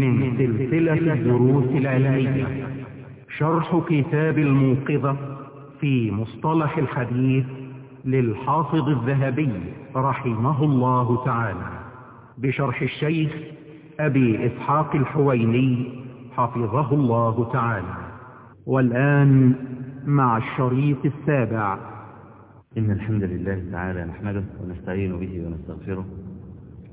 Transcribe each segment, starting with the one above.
من سلسلة الدروس العلمية. شرح كتاب الموقظة في مصطلح الحديث للحافظ الذهبي رحمه الله تعالى بشرح الشيخ أبي إسحاق الحويني حفظه الله تعالى. والآن مع الشريط السابع. إن الحمد لله تعالى نحمده ونستعين به ونستغفره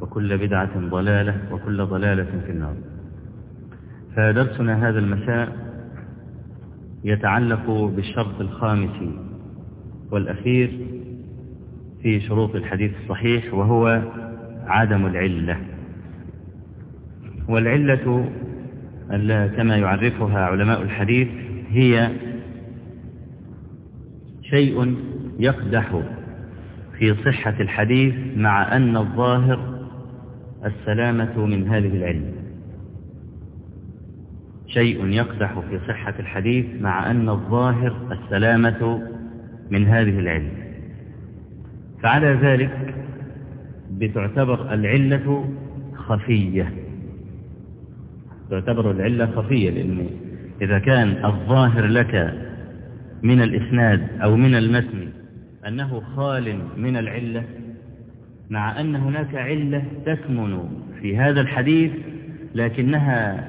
وكل بدعة ضلالة وكل ضلالة في النار. فدرسنا هذا المساء يتعلق بالشرط الخامس والأخير في شروط الحديث الصحيح وهو عدم العلة. والعلة كما يعرفها علماء الحديث هي شيء يقدح في صحة الحديث مع أن الظاهر السلامة من هذه العلة شيء يقدح في صحة الحديث مع أن الظاهر السلامة من هذه العلة فعلى ذلك بتعتبر العلة خفية. تعتبر العلة خفية لأن إذا كان الظاهر لك من الإسناد أو من المتن أنه خال من العلة مع أن هناك علة تكمن في هذا الحديث لكنها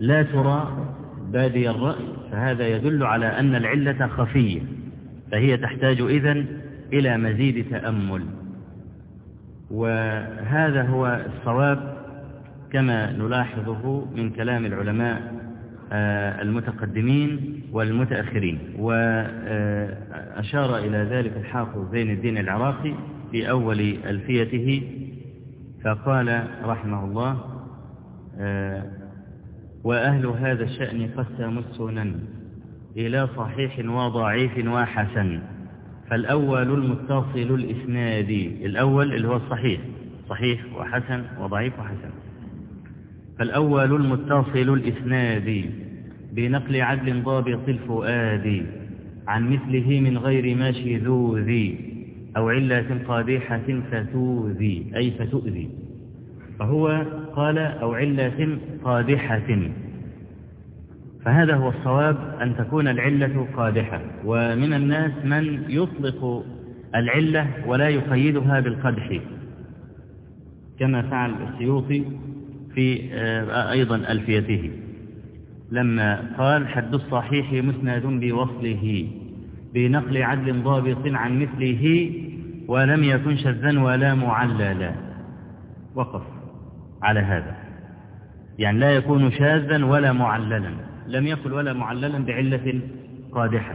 لا ترى بادي الرأي فهذا يدل على أن العلة خفية فهي تحتاج إذن إلى مزيد تأمل. وهذا هو الصواب كما نلاحظه من كلام العلماء المتقدمين والمتأخرين. وأشار إلى ذلك الحافظ زين الدين العراقي في أول ألفيته فقال رحمه الله وأهل هذا الشأن قسموا السنن إلى صحيح وضعيف وحسن فالأول المتصل الإسنادي الأول اللي هو الصحيح صحيح وحسن وضعيف وحسن. فالأول المتصل الإسنادي بنقل عدل ضابط الفؤاد عن مثله من غير ما شذوذ أو علة قادحة فتوذي أي فتؤذي. فهو قال أو علة قادحة. فهذا هو الصواب أن تكون العلة قادحة. ومن الناس من يطلق العلة ولا يقيدها بالقدح. كما فعل السيوطي في أيضا ألفيته. لما قال حد الصحيح مسند بوصله بنقل عدل ضابط عن مثله ولم يكن شذا ولا معللا وقف على هذا. يعني لا يكون شاذا ولا معللا لم يقل ولا معللا بعلة قادحة.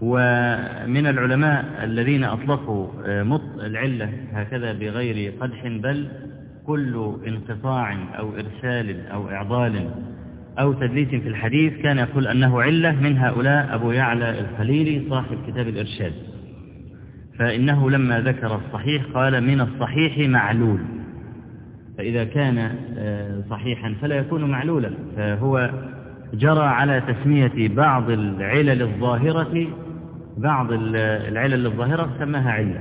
ومن العلماء الذين أطلقوا العلة هكذا بغير قدح بل كل انقطاع أو إرسال أو إعضال أو تدليس في الحديث كان يقول أنه علة من هؤلاء أبو يعلى الخليلي صاحب كتاب الإرشاد. فإنه لما ذكر الصحيح قال من الصحيح معلول. فإذا كان صحيحا فلا يكون معلولا. فهو جرى على تسمية بعض العلل الظاهرة بعض العلل الظاهرة سماها علة.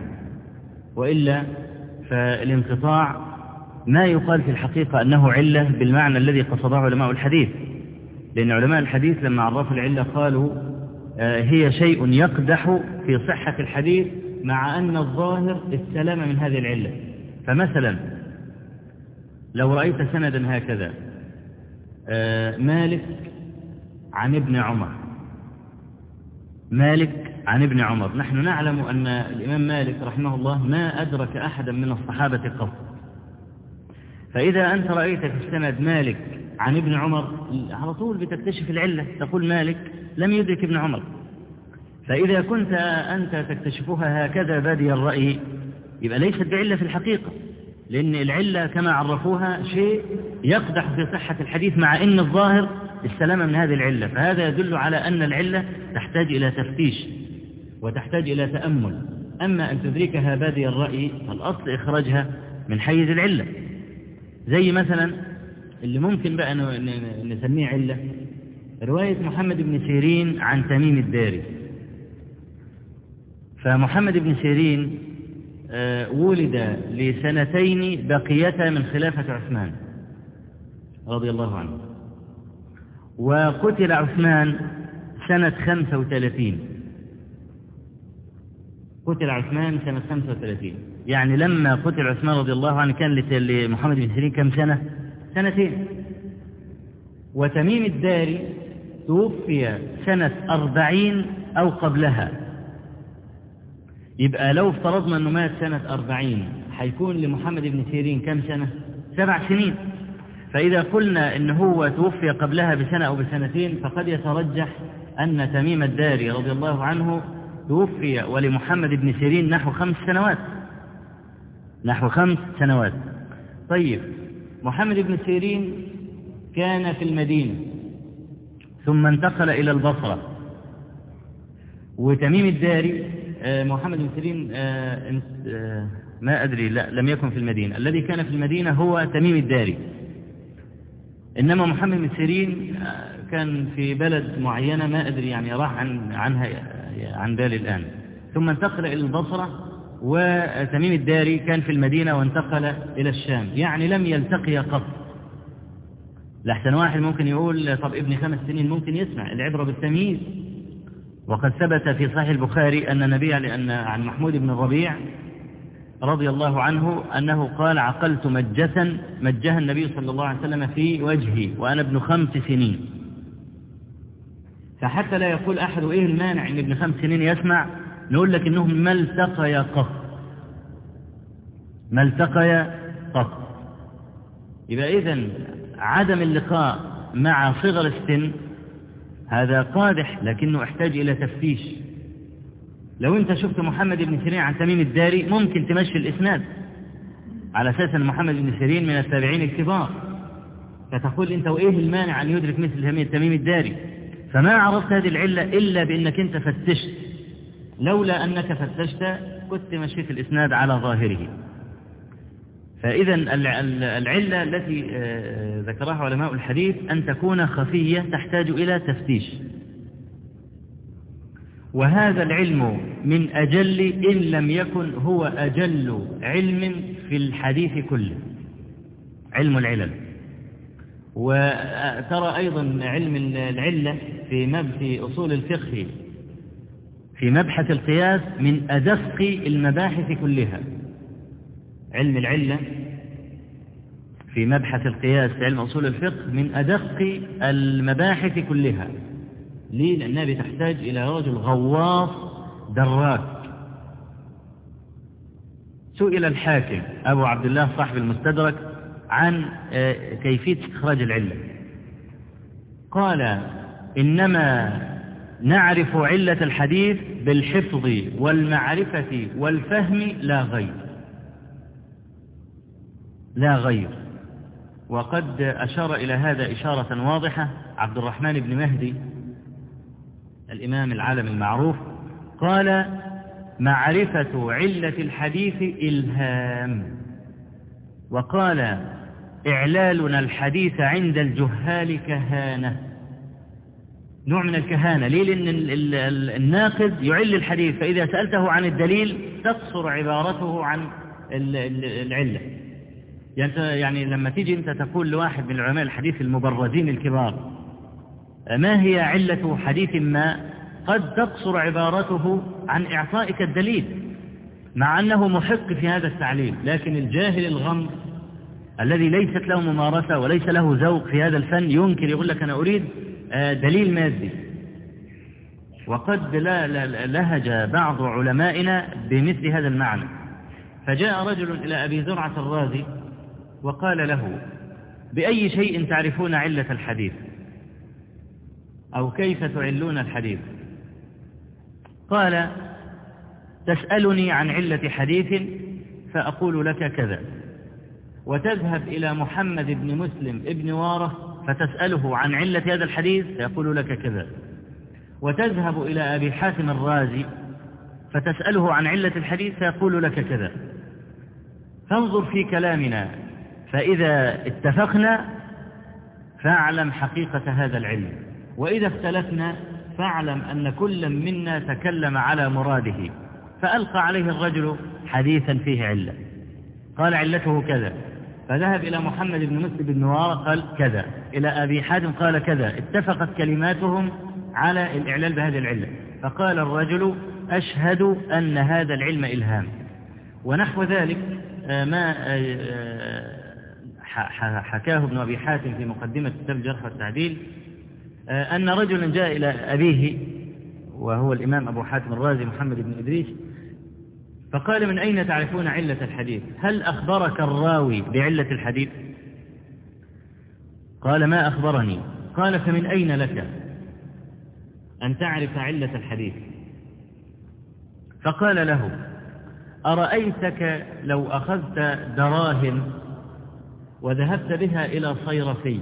وإلا فالانقطاع ما يقال في الحقيقة أنه علة بالمعنى الذي قصده علماء الحديث. لأن علماء الحديث لما عرفوا العلة قالوا هي شيء يقدح في صحة الحديث مع أن الظاهر السلامة من هذه العلة. فمثلا لو رأيت سندا هكذا مالك عن ابن عمر. مالك عن ابن عمر. نحن نعلم أن الإمام مالك رحمه الله ما أدرك أحدا من الصحابة قط. فإذا أنت رأيت في السند مالك عن ابن عمر على طول بتكتشف العلة. تقول مالك لم يدرك ابن عمر. فإذا كنت أنت تكتشفها هكذا بادي الرأي يبقى ليست بعلة في الحقيقة لأن العلة كما عرفوها شيء يقدح في صحة الحديث مع أن الظاهر السلامة من هذه العلة. فهذا يدل على أن العلة تحتاج إلى تفتيش وتحتاج إلى تأمل. أما أن تدركها بادي الرأي فالأصل إخراجها من حيز العلة. زي مثلا اللي ممكن بقى نسميه علة رواية محمد بن سيرين عن تميم الداري. فمحمد بن سيرين ولد لسنتين بقيتا من خلافة عثمان رضي الله عنه. وقتل عثمان سنة خمسة وثلاثين. قتل عثمان سنة خمسة وثلاثين. يعني لما قتل عثمان رضي الله عنه كان لمحمد بن سيرين كم سنة؟ سنتين. وتميم الداري توفي سنة أربعين أو قبلها. يبقى لو افترضنا أنه مات سنة أربعين هيكون لمحمد بن سيرين كم سنة؟ سبع سنين. فإذا قلنا أنه هو توفي قبلها بسنة أو بسنتين فقد يترجح أن تميم الداري رضي الله عنه توفي ولمحمد بن سيرين نحو خمس سنوات. نحو خمس سنوات. طيب محمد بن سيرين كان في المدينة ثم انتقل إلى البصرة. وتميم الداري محمد بن سيرين ما أدري لا لم يكن في المدينة. الذي كان في المدينة هو تميم الداري. إنما محمد بن سيرين كان في بلد معينة ما أدري يعني راح عن عنها عن بالي الآن. ثم انتقل إلى البصرة وتميم الداري كان في المدينة وانتقل إلى الشام. يعني لم يلتقي قط. لحسن واحد ممكن يقول طب ابن خمس سنين ممكن يسمع. العبرة بالتمييز. وقد ثبت في صحيح البخاري أن النبي لأن عن محمود بن الربيع رضي الله عنه أنه قال عقلت مجسا مجها النبي صلى الله عليه وسلم في وجهي وأنا ابن خمس سنين. فحتى لا يقول أحد إيه المانع أن ابن خمس سنين يسمع؟ نقول لك إنهم ما التقيا قط ما التقيا قط يبقى إذن عدم اللقاء مع صغر السن هذا قادح لكنه احتاج إلى تفتيش. لو أنت شفت محمد بن سيرين عن تميم الداري ممكن تمشي الإسناد. على أساس أن محمد بن سيرين من التابعين الكبار. فتقول أنت وإيه المانع أن يدرك مثل تميم الداري؟ فما عرفت هذه العلة إلا بأنك أنت فتشت. لولا أنك فتشت كنت مشيت الإسناد على ظاهره. فإذا العلة التي ذكرها علماء الحديث أن تكون خفية تحتاج إلى تفتيش. وهذا العلم من أجل إن لم يكن هو أجل علم في الحديث كله. علم العلل. وترى أيضا علم العلة في أصول الفقه في مبحث القياس من أدق المباحث كلها. علم العلة في مبحث القياس في علم أصول الفقه من أدق المباحث كلها. ليه؟ لأنها بتحتاج إلى رجل غواص دراك. سئل الحاكم أبو عبد الله صاحب المستدرك عن كيفية إخراج العلة قال إنما نعرف علة الحديث بالحفظ والمعرفة والفهم لا غير. لا غير. وقد أشار إلى هذا إشارة واضحة عبد الرحمن بن مهدي الإمام العالم المعروف قال معرفة علة الحديث إلهام. وقال إعلالنا الحديث عند الجهال كهانة. نوع من الكهانة ليه؟ لأن الناقد يعل الحديث فإذا سألته عن الدليل تقصر عبارته عن العلة. يعني, يعني لما تيجي أنت تقول لواحد من علماء الحديث المبرزين الكبار ما هي علة حديث ما قد تقصر عبارته عن إعطائك الدليل؟ مع أنه محق في هذا التعليل لكن الجاهل الغمر الذي ليست له ممارسة وليس له ذوق في هذا الفن ينكر يقول لك أنا أريد دليل مادي. وقد لا لهج بعض علمائنا بمثل هذا المعنى. فجاء رجل إلى أبي زرعة الرازي وقال له بأي شيء تعرفون علة الحديث؟ أو كيف تعلون الحديث؟ قال تسألني عن علة حديث فأقول لك كذا. وتذهب إلى محمد بن مسلم ابن واره فتسأله عن علة هذا الحديث فيقول لك كذا. وتذهب إلى أبي حاتم الرازي فتسأله عن علة الحديث فيقول لك كذا. فانظر في كلامنا. فإذا اتفقنا فاعلم حقيقة هذا العلم. وإذا اختلفنا فاعلم أن كل منا تكلم على مراده. فألقى عليه الرجل حديثا فيه علة. قال علته كذا. فذهب إلى محمد بن مسلم بن نوار قال كذا. إلى أبي حاتم قال كذا. اتفقت كلماتهم على الإعلال بهذه العلة. فقال الرجل أشهد أن هذا العلم إلهام. ونحو ذلك آه، ما آه، آه، حكاه ابن أبي حاتم في مقدمة كتاب الجرح والتعديل أن رجلا جاء إلى أبيه وهو الإمام أبو حاتم الرازي محمد بن إدريس فقال من أين تعرفون علة الحديث؟ هل أخبرك الراوي بعلة الحديث؟ قال ما أخبرني؟ قال فمن أين لك أن تعرف علة الحديث؟ فقال له أرأيتك لو أخذت دراهم وذهبت بها إلى صيرفي.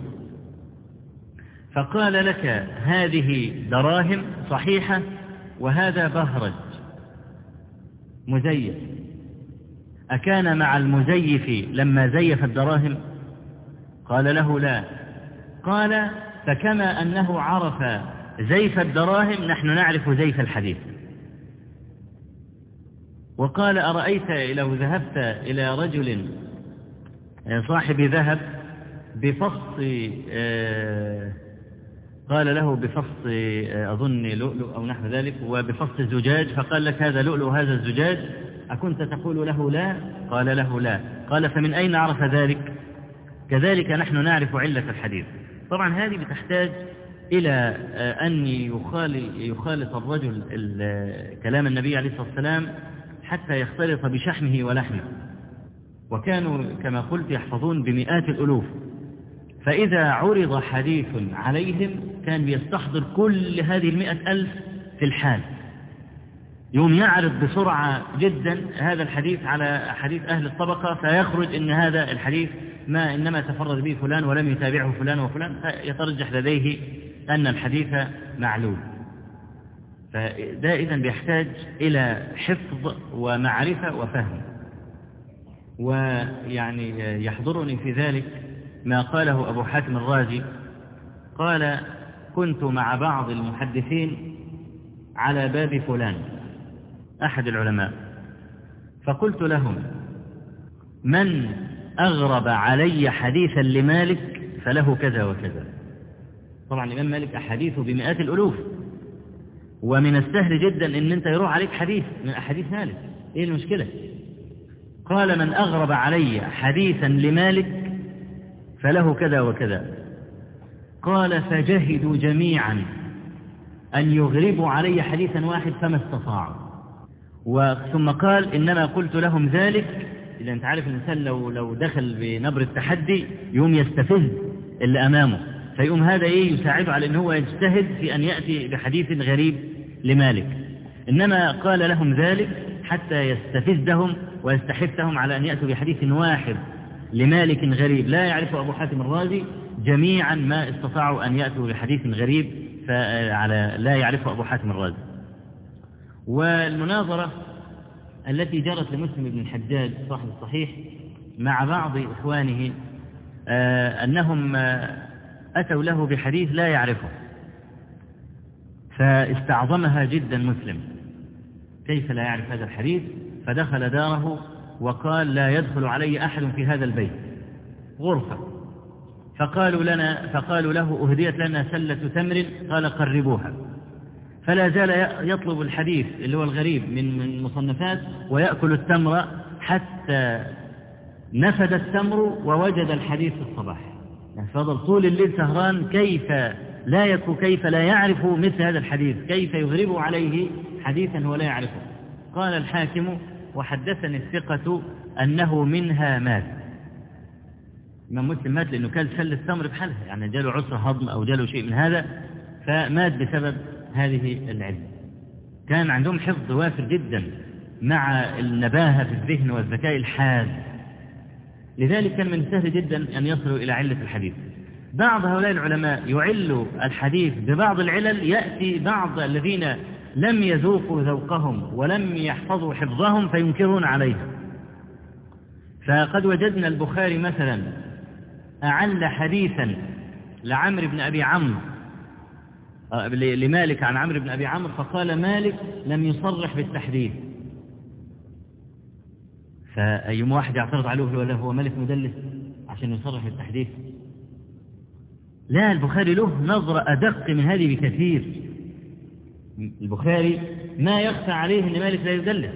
فقال لك هذه دراهم صحيحة وهذا بهرج. مزيف. أكان مع المزيف لما زيف الدراهم؟ قال له لا. قال فكما أنه عرف زيف الدراهم نحن نعرف زيف الحديث. وقال أرأيت لو ذهبت إلى رجل صاحب ذهب بفص آه، قال له بفص آه، أظن لؤلؤ أو نحو ذلك وبفص الزجاج فقال لك هذا لؤلؤ هذا الزجاج؟ أكنت تقول له لا؟ قال له لا. قال فمن أين عرف ذلك؟ كذلك نحن نعرف علة الحديث. طبعا هذه بتحتاج إلى آه، أن يخالط الرجل كلام النبي عليه الصلاة والسلام حتى يختلط بشحمه ولحمه. وكانوا كما قلت يحفظون بمئات الألوف. فإذا عرض حديث عليهم كان بيستحضر كل هذه المئة ألف في الحال. يوم يعرض بسرعة جدا هذا الحديث على حديث أهل الطبقة فيخرج إن هذا الحديث ما إنما تفرد به فلان ولم يتابعه فلان وفلان فيترجح لديه أن الحديث معلول. فده إذا بيحتاج إلى حفظ ومعرفة وفهم. ويعني يحضرني في ذلك ما قاله أبو حاتم الرازي. قال كنت مع بعض المحدثين على باب فلان أحد العلماء. فقلت لهم من أغرب علي حديثا لمالك فله كذا وكذا. طبعا الإمام مالك أحاديثه بمئات الألوف. ومن السهل جدا إن أنت يروح عليك حديث من أحاديث مالك. إيه المشكلة؟ قال من أغرب علي حديثا لمالك فله كذا وكذا. قال فجهدوا جميعا أن يغربوا علي حديثا واحد فما استطاعوا. ثم قال إنما قلت لهم ذلك. إذا أنت عارف الإنسان لو لو دخل بنبر التحدي يوم يستفز اللي أمامه. فيقوم هذا إيه يساعده على إن هو يجتهد في أن يأتي بحديث غريب لمالك. إنما قال لهم ذلك حتى يستفزهم ويستحثهم على أن يأتوا بحديث واحد لمالك غريب. لا يعرف أبو حاتم الرازي جميعا ما استطاعوا أن يأتوا بحديث غريب على لا يعرفه أبو حاتم الرازي. والمناظرة التي جرت لمسلم بن الحجاج صاحب الصحيح مع بعض إخوانه آه، أنهم آه، أتوا له بحديث لا يعرفه فاستعظمها جدا مسلم. كيف لا يعرف هذا الحديث؟ فدخل داره وقال لا يدخل علي أحد في هذا البيت. غرفة. فقالوا لنا فقالوا له أهديت لنا سلة تمر؟ قال قربوها. فلا زال يطلب الحديث اللي هو الغريب من من مصنفات ويأكل التمر حتى نفد التمر ووجد الحديث في الصباح. يعني فضل طول الليل سهران كيف لا يكو كيف لا يعرف مثل هذا الحديث؟ كيف يغرب عليه حديثا هو لا يعرفه؟ قال الحاكم وحدثني الثقة أنه منها مات. إمام مسلم مات لأنه كان سل التمر بحالها يعني جاله عسر هضم أو جاله شيء من هذا فمات بسبب هذه العلة. كان عندهم حفظ وافر جدا مع النباهة في الذهن والذكاء الحاد. لذلك كان من السهل جدا أن يصلوا إلى علة الحديث. بعض هؤلاء العلماء يعل الحديث ببعض العلل يأتي بعض الذين لم يذوقوا ذوقهم ولم يحفظوا حفظهم فينكرون عليها فقد وجدنا البخاري مثلا أعل حديثا لعمرو بن أبي عمرو لمالك عن عمرو بن أبي عمرو فقال مالك لم يصرح بالتحديث فأيم واحد يعترض عليه ولا هو مالك مدلس عشان يصرح بالتحديث لا البخاري له نظرة أدق من هذه بكثير. البخاري ما يخفى عليه أن مالك لا يدلس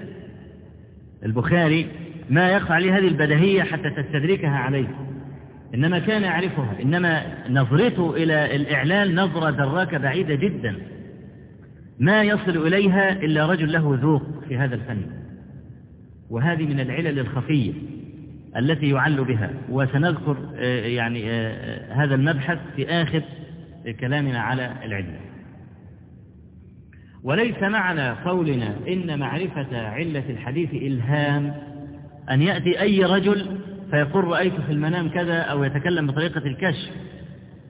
البخاري ما يخفى عليه هذه البدهية حتى تستدركها عليه. إنما كان يعرفها إنما نظرته إلى الإعلال نظرة دراكة بعيدة جدا. ما يصل إليها إلا رجل له ذوق في هذا الفن. وهذه من العلل الخفية التي يعل بها. وسنذكر يعني هذا المبحث في آخر كلامنا على العلم. وليس معنى قولنا إن معرفة علة الحديث إلهام. أن يأتي أي رجل فيقول رأيت في المنام كذا أو يتكلم بطريقة الكشف.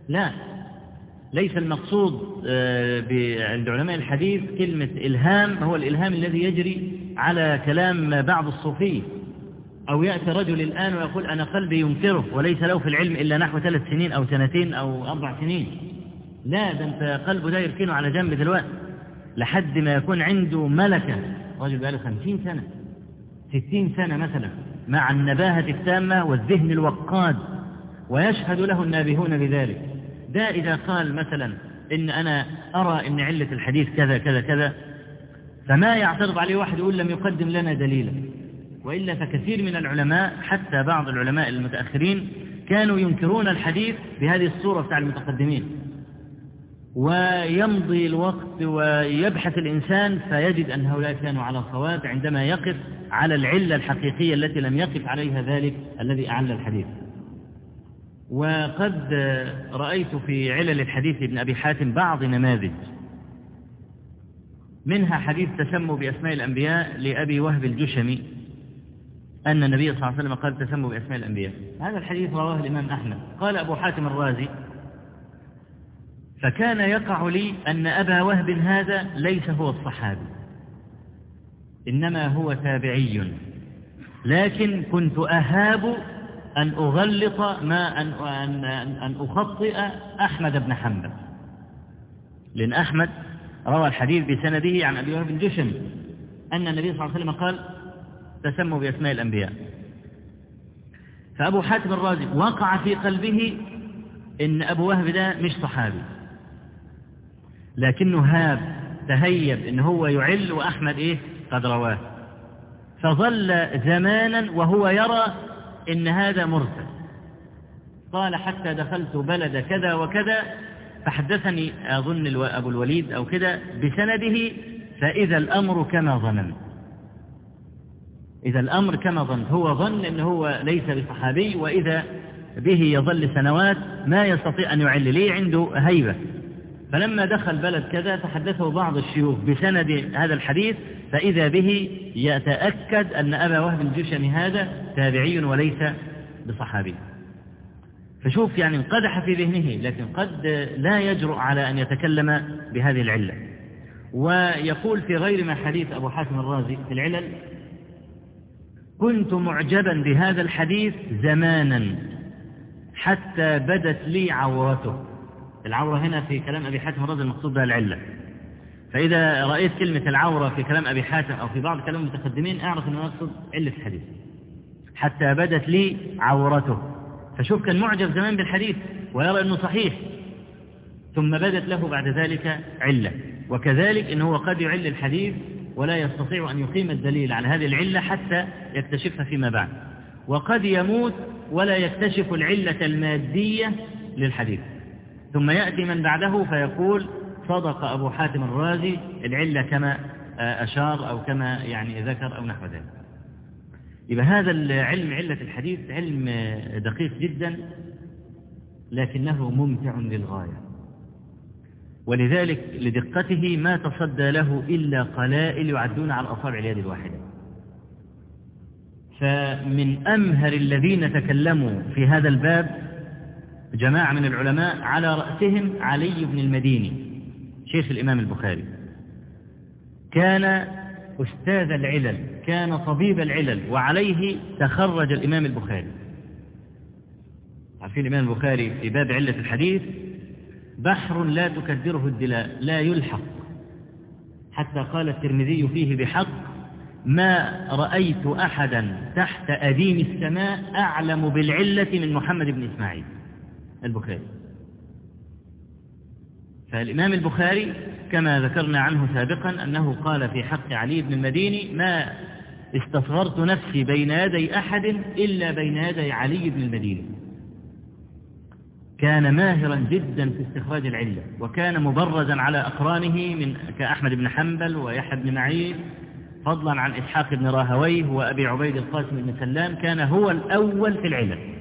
لا. ليس المقصود عند علماء الحديث كلمة إلهام هو الإلهام الذي يجري على كلام بعض الصوفية أو يأتي رجل الآن ويقول أنا قلبي ينكره وليس له في العلم إلا نحو ثلاث سنين أو سنتين أو أربع سنين. لا ده أنت قلبه ده يركنه على جنب دلوقتي. لحد ما يكون عنده ملكة. رجل بقاله خمسين سنة. ستين سنة مثلا. مع النباهة التامة والذهن الوقاد. ويشهد له النابهون بذلك. ده إذا قال مثلا إن أنا أرى إن علة الحديث كذا كذا كذا. فما يعترض عليه واحد يقول لم يقدم لنا دليلا. وإلا فكثير من العلماء حتى بعض العلماء المتأخرين كانوا ينكرون الحديث بهذه الصورة بتاع المتقدمين. ويمضي الوقت ويبحث الإنسان فيجد أن هؤلاء كانوا على صواب عندما يقف على العلة الحقيقية التي لم يقف عليها ذلك الذي أعل الحديث. وقد رأيت في علل الحديث ابن أبي حاتم بعض نماذج. منها حديث تسموا بأسماء الأنبياء لأبي وهب الجشمي أن النبي صلى الله عليه وسلم قال تسموا بأسماء الأنبياء. هذا الحديث رواه الإمام أحمد. قال أبو حاتم الرازي فكان يقع لي أن أبا وهب هذا ليس هو الصحابي إنما هو تابعي. لكن كنت أهاب أن أغلط ما أن, أن, أن أخطئ أحمد بن حنبل. لأن أحمد روى الحديث بسنده عن أبي وهب الجشم أن النبي صلى الله عليه وسلم قال تسموا بأسماء الأنبياء. فأبو حاتم الرازي وقع في قلبه إن أبو وهب ده مش صحابي. لكنه هاب تهيب إن هو يعل وأحمد إيه؟ قد رواه. فظل زمانا وهو يرى إن هذا مرسل. قال حتى دخلت بلد كذا وكذا فحدثني أظن أبو الوليد أو كده بسنده فإذا الأمر كما ظننت. إذا الأمر كما ظن هو ظن أنه هو ليس بصحابي وإذا به يظل سنوات ما يستطيع أن يعل. ليه عنده هيبة؟ فلما دخل بلد كذا تحدثه بعض الشيوخ بسند هذا الحديث فإذا به يتأكد أن أبا وهب الجشمي هذا تابعي وليس بصحابي. فشوف يعني انقدح في ذهنه لكن قد لا يجرؤ على أن يتكلم بهذه العلة. ويقول في غير ما حديث أبو حاتم الرازي في العلل كنت معجبا بهذا الحديث زمانا حتى بدت لي عورته. العورة هنا في كلام أبي حاتم الرازي المقصود بها العلة. فإذا رأيت كلمة العورة في كلام أبي حاتم أو في بعض كلام المتقدمين أعرف أنه يقصد علة الحديث. حتى بدت لي عورته. فشوف كان معجب زمان بالحديث ويرى أنه صحيح. ثم بدت له بعد ذلك علة. وكذلك أنه قد يعل الحديث ولا يستطيع أن يقيم الدليل على هذه العلة حتى يكتشفها فيما بعد. وقد يموت ولا يكتشف العلة المادية للحديث. ثم يأتي من بعده فيقول صدق أبو حاتم الرازي العلة كما أشار أو كما يعني ذكر أو نحو ذلك. يبقى هذا العلم علة الحديث علم دقيق جدا لكنه ممتع للغاية. ولذلك لدقته ما تصدى له إلا قلائل يعدون على أصابع اليد الواحدة. فمن أمهر الذين تكلموا في هذا الباب جماعة من العلماء على رأسهم علي بن المديني شيخ الإمام البخاري. كان أستاذ العلل كان طبيب العلل وعليه تخرج الإمام البخاري. عارفين الإمام البخاري في باب علة الحديث؟ بحر لا تكدره الدلاء لا يلحق. حتى قال الترمذي فيه بحق ما رأيت أحدا تحت أديم السماء أعلم بالعلة من محمد بن إسماعيل. البخاري. فالإمام البخاري كما ذكرنا عنه سابقا أنه قال في حق علي بن المديني ما استصغرت نفسي بين يدي أحد إلا بين يدي علي بن المديني كان ماهرا جدا في استخراج العلة وكان مبرزا على أقرانه من كأحمد بن حنبل ويحيى بن معين فضلا عن إسحاق بن راهويه وأبي عبيد القاسم بن سلام كان هو الأول في العلل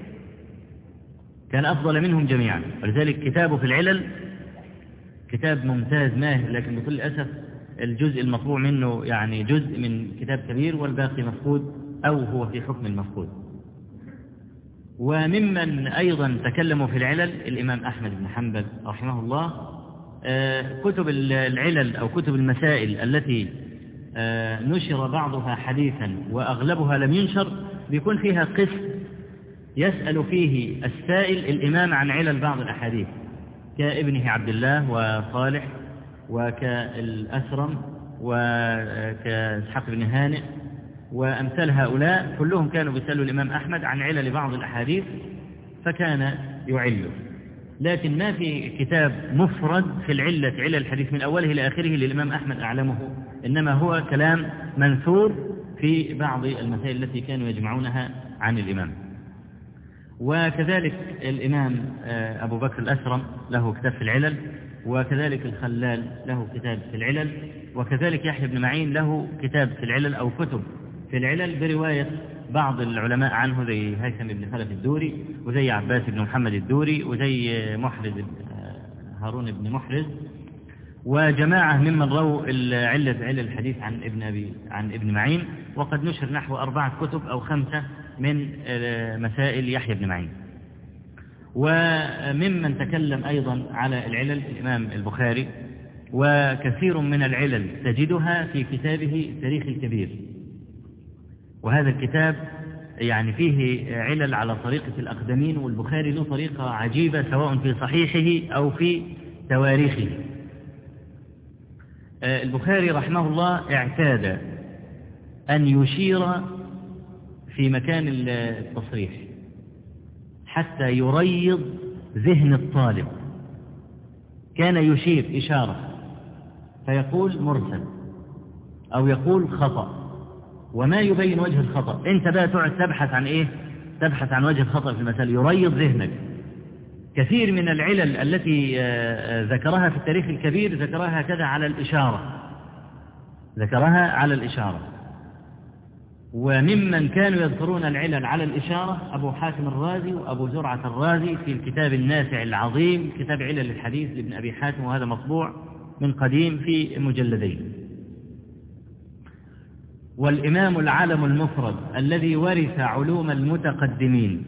كان أفضل منهم جميعا. ولذلك كتابه في العلل كتاب ممتاز ماهر لكن بكل أسف الجزء المطبوع منه يعني جزء من كتاب كبير والباقي مفقود أو هو في حكم المفقود. وممن أيضا تكلموا في العلل الإمام أحمد بن حنبل رحمه الله. كتب العلل أو كتب المسائل التي نشر بعضها حديثا وأغلبها لم ينشر بيكون فيها قسم يسأل فيه السائل الإمام عن علل بعض الأحاديث كابنه عبد الله وصالح وكالأسرم وكإسحاق بن هانئ وأمثال هؤلاء كلهم كانوا بيسألوا الإمام أحمد عن علل بعض الأحاديث فكان يعله لكن ما في كتاب مفرد في العلة علل الحديث من أوله إلى آخره للإمام أحمد أعلمه إنما هو كلام منثور في بعض المسائل التي كانوا يجمعونها عن الإمام. وكذلك الإمام أبو بكر الأسرم له كتاب في العلل وكذلك الخلال له كتاب في العلل وكذلك يحيى بن معين له كتاب في العلل أو كتب في العلل برواية بعض العلماء عنه زي هيثم بن خلف الدوري وزي عباس بن محمد الدوري وزي محرز هارون بن محرز وجماعة ممن رووا علة علل الحديث عن ابن أبي عن ابن معين وقد نشر نحو أربعة كتب أو خمسة من مسائل يحيى بن معين. وممن تكلم أيضا على العلل الإمام البخاري وكثير من العلل تجدها في كتابه تاريخ الكبير. وهذا الكتاب يعني فيه علل على طريقة الأقدمين والبخاري له طريقة عجيبة سواء في صحيحه أو في تواريخه. البخاري رحمه الله اعتاد أن يشير في مكان التصريح. حتى يريض ذهن الطالب. كان يشير إشارة. فيقول مرسل. أو يقول خطأ. وما يبين وجه الخطأ. أنت بقى تقعد تبحث عن إيه؟ تبحث عن وجه الخطأ في المسألة يريض ذهنك. كثير من العلل التي ذكرها في التاريخ الكبير ذكرها هكذا على الإشارة. ذكرها على الإشارة. وممن كانوا يذكرون العلل على الإشارة أبو حاتم الرازي وأبو زرعة الرازي في الكتاب النافع العظيم كتاب علل الحديث لابن أبي حاتم وهذا مطبوع من قديم في مجلدين والإمام العالم المفرد الذي ورث علوم المتقدمين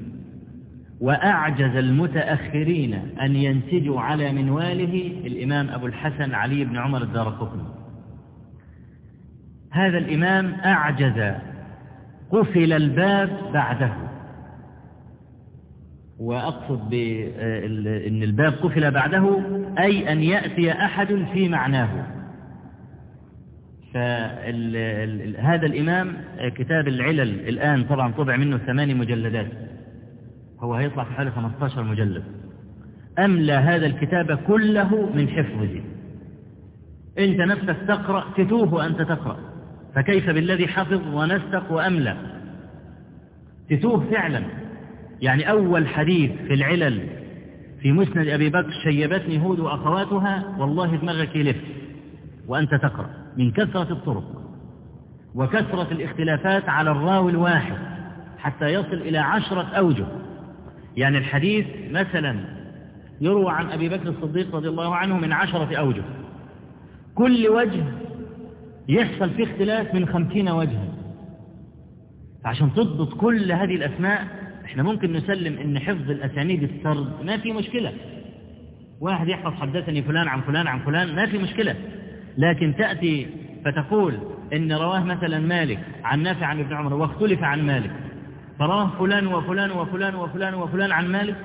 وأعجز المتأخرين أن ينتجوا على منواله الإمام أبو الحسن علي بن عمر الدارقطني هذا الإمام أعجز قفل الباب بعده. وأقصد بأن الباب قفل بعده أي أن يأتي أحد في معناه. فهذا الإمام كتاب العلل الآن طبعا طبع منه ثماني مجلدات. هو هيطلع في حوالي 15 مجلد. أملى هذا الكتاب كله من حفظه. أنت نفسك تقرأ تتوه أنت تقرأ. فكيف بالذي حفظ ونسق وأملى؟ تتوه فعلا. يعني أول حديث في العلل في مسند أبي بكر شيبتني هود وأخواتها والله دماغك يلف. وأنت تقرأ. من كثرة الطرق وكثرة الاختلافات على الراوي الواحد حتى يصل إلى عشرة أوجه. يعني الحديث مثلا يروى عن أبي بكر الصديق رضي الله عنه من عشرة أوجه. كل وجه يحصل فيه اختلاف من خمسين وجها. عشان تضبط كل هذه الأسماء إحنا ممكن نسلم إن حفظ الأسانيد السرد ما في مشكلة. واحد يحفظ حدثني فلان عن فلان عن فلان ما في مشكلة. لكن تأتي فتقول إن رواه مثلا مالك عن نافع عن ابن عمر واختلف عن مالك. فرواه فلان وفلان وفلان وفلان وفلان عن مالك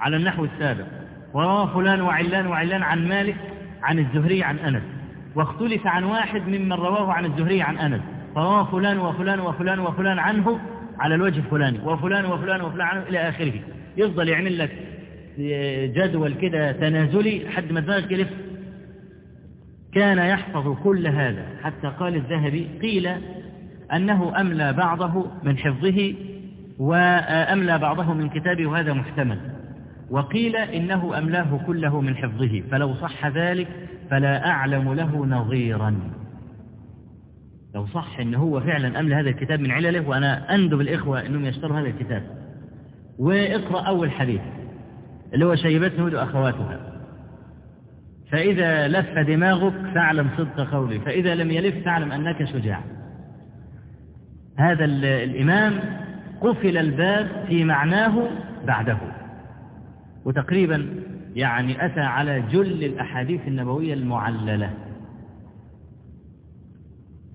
على النحو السابق. ورواه فلان وعلان وعلان عن مالك عن الزهري عن أنس. واختلف عن واحد ممن رواه عن الزهري عن أنس. فرواه فلان وفلان وفلان وفلان عنه على الوجه الفلاني وفلان وفلان وفلان عنه إلى آخره. يفضل يعمل لك جدول كده تنازلي حد ما دماغك يلف. كان يحفظ كل هذا. حتى قال الذهبي قيل أنه أملى بعضه من حفظه وأملى بعضه من كتابه وهذا محتمل. وقيل إنه أملاه كله من حفظه. فلو صح ذلك فلا أعلم له نظيرا. لو صح إن هو فعلا أملى هذا الكتاب من علله وأنا أندب الإخوة أنهم يشتروا هذا الكتاب. وإقرأ أول حديث اللي هو شيبت هود أخواتها. فإذا لف دماغك فاعلم صدق قولي فإذا لم يلف فاعلم أنك شجاع. هذا الإمام قفل الباب في معناه بعده. وتقريبا يعني أتى على جل الأحاديث النبوية المعللة.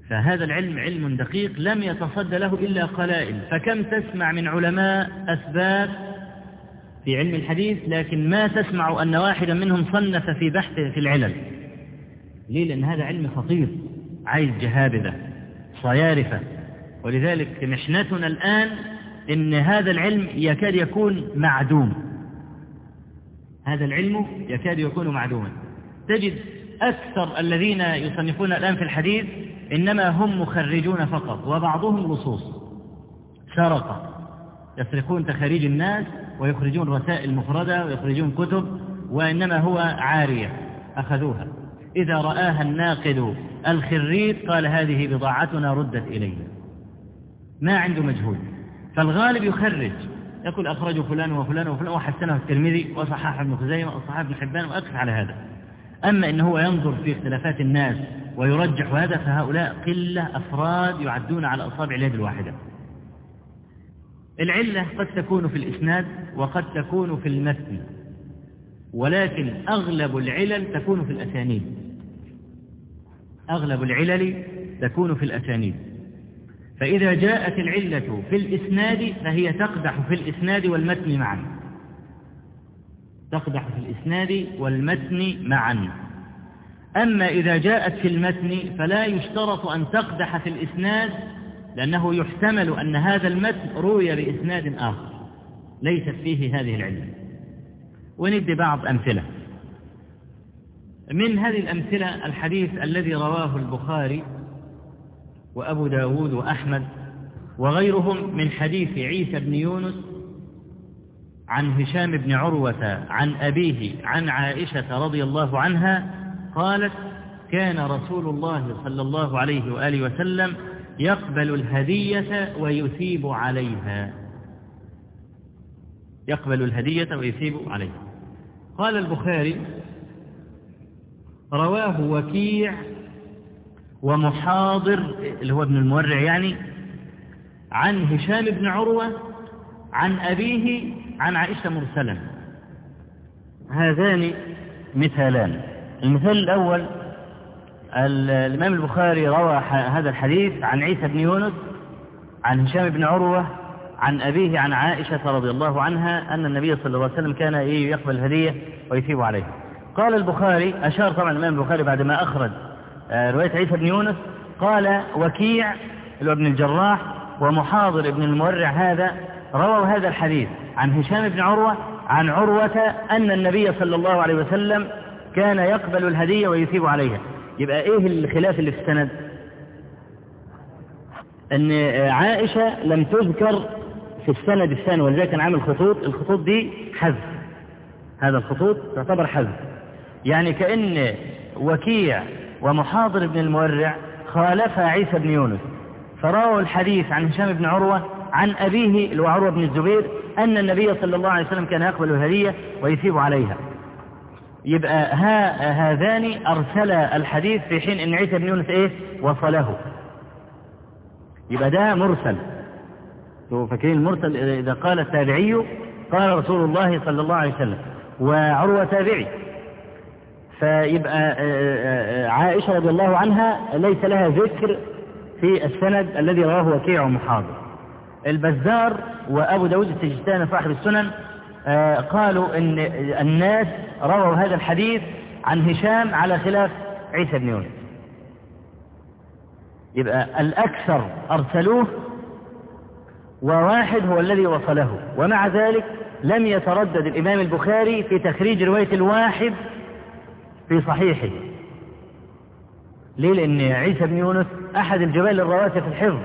فهذا العلم علم دقيق لم يتصد له إلا قلائل. فكم تسمع من علماء أسباب في علم الحديث لكن ما تسمع أن واحدا منهم صنف في بحث في العلل ليه؟ لأن هذا علم خطير عايز جهابذة صيارفة. ولذلك محنتنا الآن إن هذا العلم يكاد يكون معدوم. هذا العلم يكاد يكون معدوما تجد أكثر الذين يصنفون الآن في الحديث إنما هم مخرجون فقط وبعضهم لصوص سرقة. يسرقون تخاريج الناس ويخرجون رسائل مفردة ويخرجون كتب وإنما هو عارية أخذوها. إذا رآها الناقد الخريج قال هذه بضاعتنا ردت إلينا. ما عنده مجهود. فالغالب يخرج. يقول أخرجه فلان وفلان وفلان وحسنه الترمذي وصححه ابن خزيمة وصححه ابن حبان وأقف على هذا. أما إن هو ينظر في اختلافات الناس ويرجح هذا فهؤلاء قلة أفراد يعدون على أصابع اليد الواحدة. العلة قد تكون في الإسناد وقد تكون في المتن ولكن أغلب العلل تكون في الأسانيد. أغلب العلل تكون في الأسانيد. فإذا جاءت العلة في الإسناد فهي تقدح في الإسناد والمتن معا. تقدح في الإسناد والمتن معا. أما إذا جاءت في المتن فلا يشترط أن تقدح في الإسناد لأنه يحتمل أن هذا المتن روي بإسناد آخر ليست فيه هذه العلة. وندي بعض أمثلة. من هذه الأمثلة الحديث الذي رواه البخاري وأبو داود وأحمد وغيرهم من حديث عيسى بن يونس عن هشام بن عروة عن أبيه عن عائشة رضي الله عنها قالت كان رسول الله صلى الله عليه وآله وسلم يقبل الهدية ويثيب عليها. يقبل الهدية ويثيب عليها. قال البخاري رواه وكيع ومحاضر اللي هو ابن المورع يعني عن هشام بن عروة عن أبيه عن عائشة مرسلا. هذان مثالان. المثال الأول الإمام البخاري روى هذا الحديث عن عيسى بن يونس عن هشام بن عروة عن أبيه عن عائشة رضي الله عنها أن النبي صلى الله عليه وسلم كان يقبل الهدية ويثيب عليها. قال البخاري أشار طبعا الإمام البخاري بعد ما أخرج رواية عيسى بن يونس قال وكيع ابن الجراح ومحاضر ابن المورع هذا رووا هذا الحديث عن هشام بن عروة عن عروة أن النبي صلى الله عليه وسلم كان يقبل الهدية ويثيب عليها. يبقى إيه الخلاف اللي في السند؟ أن عائشة لم تذكر في السند الثاني ولذلك كان عامل خطوط. الخطوط دي حذف. هذا الخطوط تعتبر حذف. يعني كأن وكيع ومحاضر بن المورع خالف عيسى بن يونس فرووا الحديث عن هشام بن عروة عن أبيه عروة بن الزبير أن النبي صلى الله عليه وسلم كان يقبل الهدية ويثيب عليها. يبقى ها هذان أرسلا الحديث في حين أن عيسى بن يونس إيه؟ وصله. يبقى ده مرسل. فاكرين المرسل؟ إذا قال التابعي قال رسول الله صلى الله عليه وسلم وعروة تابعي. فيبقى آه، آه، آه، عائشة رضي الله عنها ليس لها ذكر في السند الذي رواه وكيع ومحاضر. البزار وأبو داود السجستاني صاحب السنن قالوا أن الناس رووا هذا الحديث عن هشام على خلاف عيسى بن يونس. يبقى الأكثر أرسلوه وواحد هو الذي وصله. ومع ذلك لم يتردد الإمام البخاري في تخريج رواية الواحد في صحيحه. ليه؟ لأن عيسى بن يونس أحد الجبال الرواسي في الحفظ.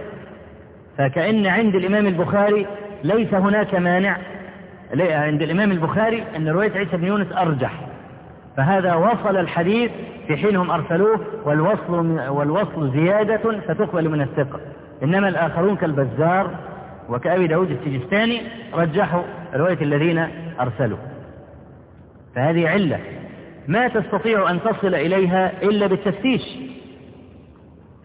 فكأن عند الإمام البخاري ليس هناك مانع. عند الإمام البخاري أن رواية عيسى بن يونس أرجح. فهذا وصل الحديث في حينهم أرسلوه والوصل, والوصل زيادة فتقبل من الثقة. إنما الآخرون كالبزار وكأبي داود السجستاني رجحوا رواية الذين أرسلوا. فهذه علة. ما تستطيع أن تصل إليها إلا بالتفتيش.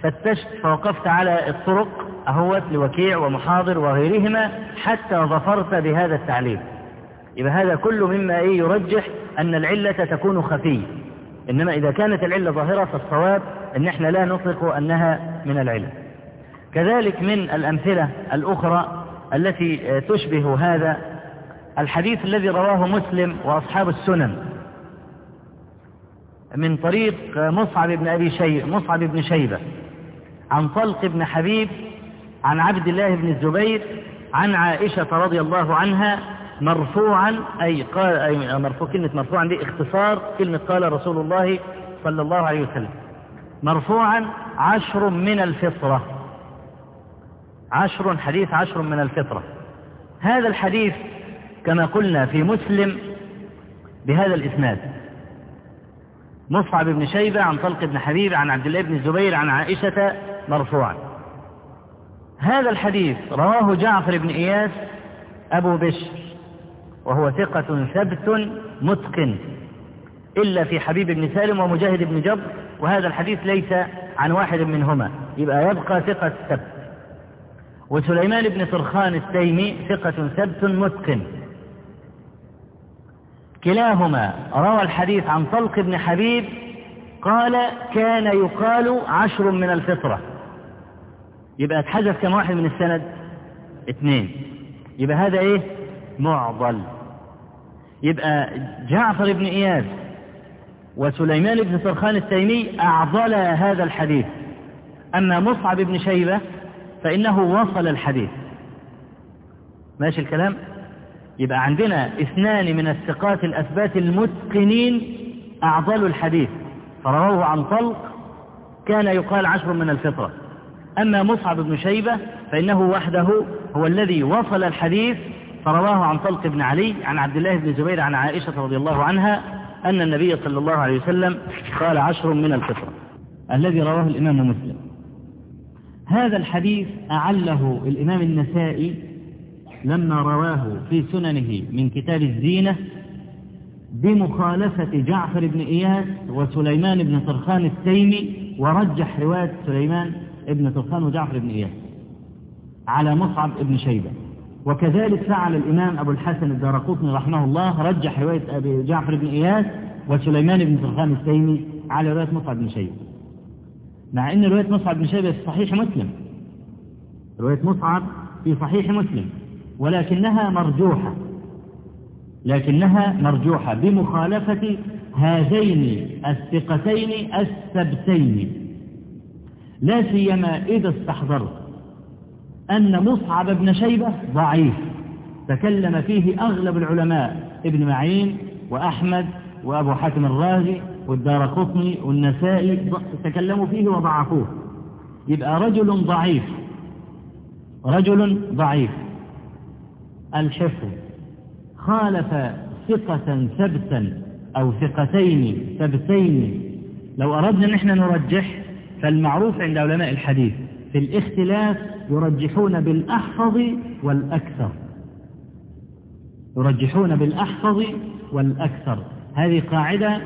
فتشت فوقفت على الطرق أهوت لوكيع ومحاضر وغيرهما حتى ظفرت بهذا التعليم. يبقى هذا كل مما إيه يرجح أن العلة تكون خفية. إنما إذا كانت العلة ظاهرة فالصواب أن إحنا لا نطلق أنها من العلم كذلك من الأمثلة الأخرى التي تشبه هذا الحديث الذي رواه مسلم وأصحاب السنن. من طريق مصعب بن أبي شيبة مصعب بن شيبة. عن طلق بن حبيب عن عبد الله بن الزبير عن عائشة رضي الله عنها مرفوعا أي قال أي مرفوع كلمة مرفوعا دي اختصار كلمة قال رسول الله صلى الله عليه وسلم. مرفوعا عشر من الفطرة. عشر حديث عشر من الفطرة. هذا الحديث كما قلنا في مسلم بهذا الإسناد. مصعب بن شيبة عن طلق بن حبيب عن عبد الله بن الزبير عن عائشة مرفوعا. هذا الحديث رواه جعفر بن إياس أبو بشر وهو ثقة ثبت متقن إلا في حبيب بن سالم ومجاهد بن جبر وهذا الحديث ليس عن واحد منهما يبقى يبقى ثقة ثبت. وسليمان بن طرخان التيمي ثقة ثبت متقن. كلاهما روى الحديث عن طلق بن حبيب قال كان يقال عشر من الفطرة. يبقى اتحذف كم واحد من السند؟ اثنين. يبقى هذا إيه؟ معضل. يبقى جعفر بن إياس وسليمان بن سرخان التيمي أعضل هذا الحديث. أما مصعب بن شيبة فإنه وصل الحديث. ماشي الكلام؟ يبقى عندنا اثنان من الثقات الأثبات المتقنين أعضلوا الحديث فرووه عن طلق كان يقال عشر من الفطرة. أما مصعب بن شيبة فإنه وحده هو الذي وصل الحديث فرواه عن طلق بن علي عن عبد الله بن زبير عن عائشة رضي الله عنها أن النبي صلى الله عليه وسلم قال عشر من الفطرة. الذي رواه الإمام مسلم. هذا الحديث أعله الإمام النسائي لما رواه في سننه من كتاب الزينة بمخالفة جعفر بن إياس وسليمان بن طرخان التيمي ورجح رواية سليمان بن طرخان وجعفر بن إياس على مصعب بن شيبة. وكذلك فعل الإمام أبو الحسن الدارقطني رحمه الله رجح رواية أبي جعفر بن إياس وسليمان بن طرخان التيمي على رواية مصعب بن شيبة. مع أن رواية مصعب بن شيبة في صحيح مسلم. رواية مصعب في صحيح مسلم. ولكنها مرجوحة. لكنها مرجوحة بمخالفة هذين الثقتين السبتين. لا سيما إذا استحضرت أن مصعب بن شيبة ضعيف. تكلم فيه أغلب العلماء ابن معين وأحمد وأبو حاتم الرازي والدار قطني والنسائي تكلموا فيه وضعفوه. يبقى رجل ضعيف رجل ضعيف. الحفظ خالف ثقة ثبتا أو ثقتين ثبتين. لو أردنا نحن نرجح فالمعروف عند علماء الحديث في الاختلاف يرجحون بالأحفظ والأكثر. يرجحون بالأحفظ والأكثر. هذه قاعدة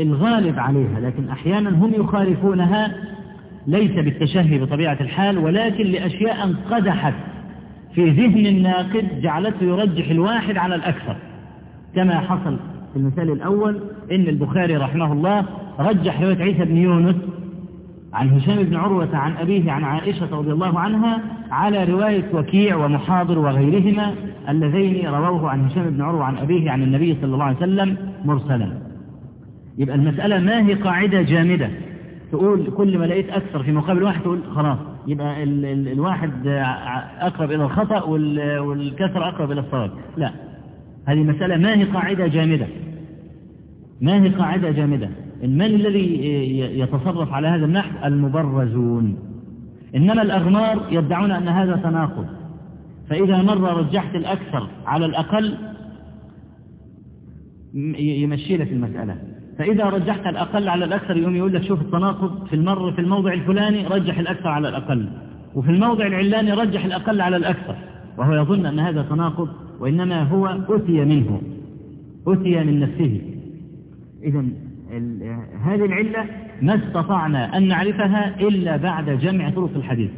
الغالب عليها لكن أحيانا هم يخالفونها. ليس بالتشهي بطبيعة الحال ولكن لأشياء قدحت. في ذهن الناقد جعلته يرجح الواحد على الأكثر. كما حصل في المثال الأول إن البخاري رحمه الله رجح رواية عيسى بن يونس عن هشام بن عروة عن أبيه عن عائشة رضي الله عنها على رواية وكيع ومحاضر وغيرهما اللذين رووه عن هشام بن عروة عن أبيه عن النبي صلى الله عليه وسلم مرسلا. يبقى المسألة ما هي قاعدة جامدة؟ تقول كل ما لقيت أكثر في مقابل واحد تقول خلاص. يبقى ال ال الواحد أقرب إلى الخطأ والكثرة أقرب إلى الصواب. لا. هذه مسألة ما هي قاعدة جامدة. ما هي قاعدة جامدة؟ من الذي يتصرف على هذا النحو؟ المبرزون. إنما الأغمار يدعون أن هذا تناقض. فإذا مرة رجحت الأكثر على الأقل يمشي لك المسألة. فإذا رجحت الأقل على الأكثر يوم يقول لك شوف التناقض في المر في الموضع الفلاني رجح الأكثر على الأقل. وفي الموضع العلاني رجح الأقل على الأكثر. وهو يظن أن هذا تناقض وإنما هو أتي منه. أتي من نفسه. إذا هذه العلة ما استطعنا أن نعرفها إلا بعد جمع طرق الحديث.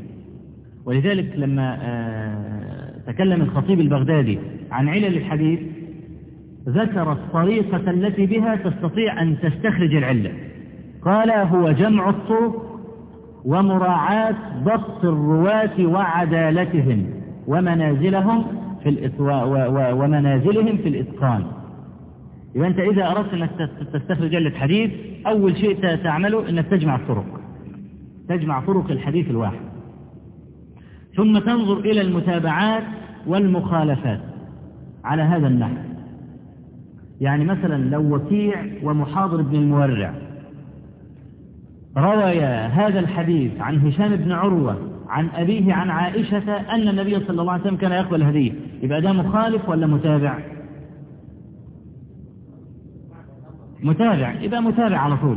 ولذلك لما تكلم الخطيب البغدادي عن علل الحديث ذكر الطريقة التي بها تستطيع أن تستخرج العلة. قال هو جمع الطرق ومراعاة ضبط الرواة وعدالتهم ومنازلهم في الإطواء ومنازلهم في الإتقان. يبقى أنت إذا أردت أنك تستخرج علة حديث أول شيء تعمله أنك تجمع الطرق تجمع طرق الحديث الواحد. ثم تنظر إلى المتابعات والمخالفات على هذا النحو. يعني مثلا لو وكيع ومحاضر بن المورع. روي هذا الحديث عن هشام بن عروة عن أبيه عن عائشة أن النبي صلى الله عليه وسلم كان يقبل هديه يبقى ده مخالف ولا متابع؟ متابع. يبقى متابع على طول.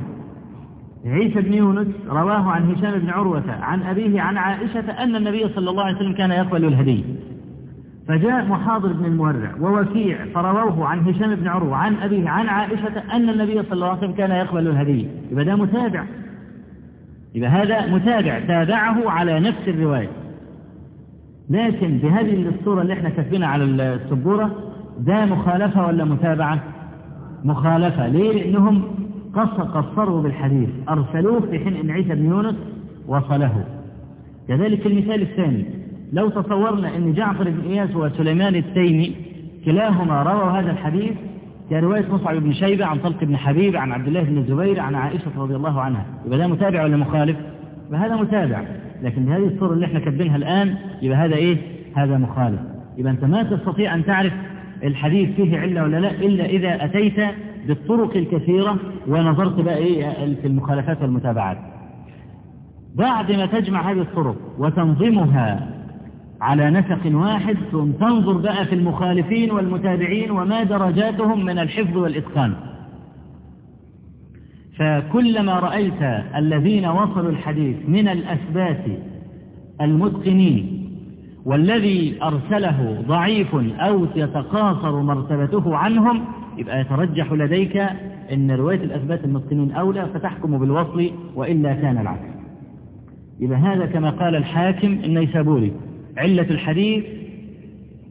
عيسى بن يونس رواه عن هشام بن عروة عن أبيه عن عائشة أن النبي صلى الله عليه وسلم كان يقبل الهدي فجاء محاضر بن المورع ووكيع فرووه عن هشام بن عروة عن أبيه عن عائشة أن النبي صلى الله عليه وسلم كان يقبل الهدي يبقى ده متابع. يبقى هذا متابع تابعه على نفس الرواية. لكن بهذه الصورة اللي إحنا كاتبينها على السبورة ده مخالفة ولا متابعة؟ مخالفة. ليه؟ لأنهم قصروا بالحديث. أرسلوه في حين أن عيسى بن يونس وصله. كذلك المثال الثاني. لو تصورنا أن جعفر بن إياس وسليمان التيمي كلاهما رووا هذا الحديث كرواية مصعب بن شيبة عن طلق بن حبيب عن عبد الله بن الزبير عن عائشة رضي الله عنها. يبقى ده متابع ولا مخالف؟ يبقى هذا متابع. لكن بهذه الصورة اللي إحنا كاتبينها الآن يبقى هذا إيه؟ هذا مخالف. يبقى أنت ما تستطيع أن تعرف الحديث فيه علة ولا لا إلا إذا أتيت بالطرق الكثيرة ونظرت بقى إيه؟ في المخالفات والمتابعات. بعد ما تجمع هذه الطرق وتنظمها على نسق واحد ثم تنظر بقى في المخالفين والمتابعين وما درجاتهم من الحفظ والإتقان. فكلما رأيت الذين وصلوا الحديث من الأثبات المتقنين والذي أرسله ضعيف أو يتقاصر مرتبته عنهم يبقى يترجح لديك أن رواية الأثبات المتقنين أولى فتحكم بالوصل وإلا كان العكس. يبقى هذا كما قال الحاكم النيسابوري. علة الحديث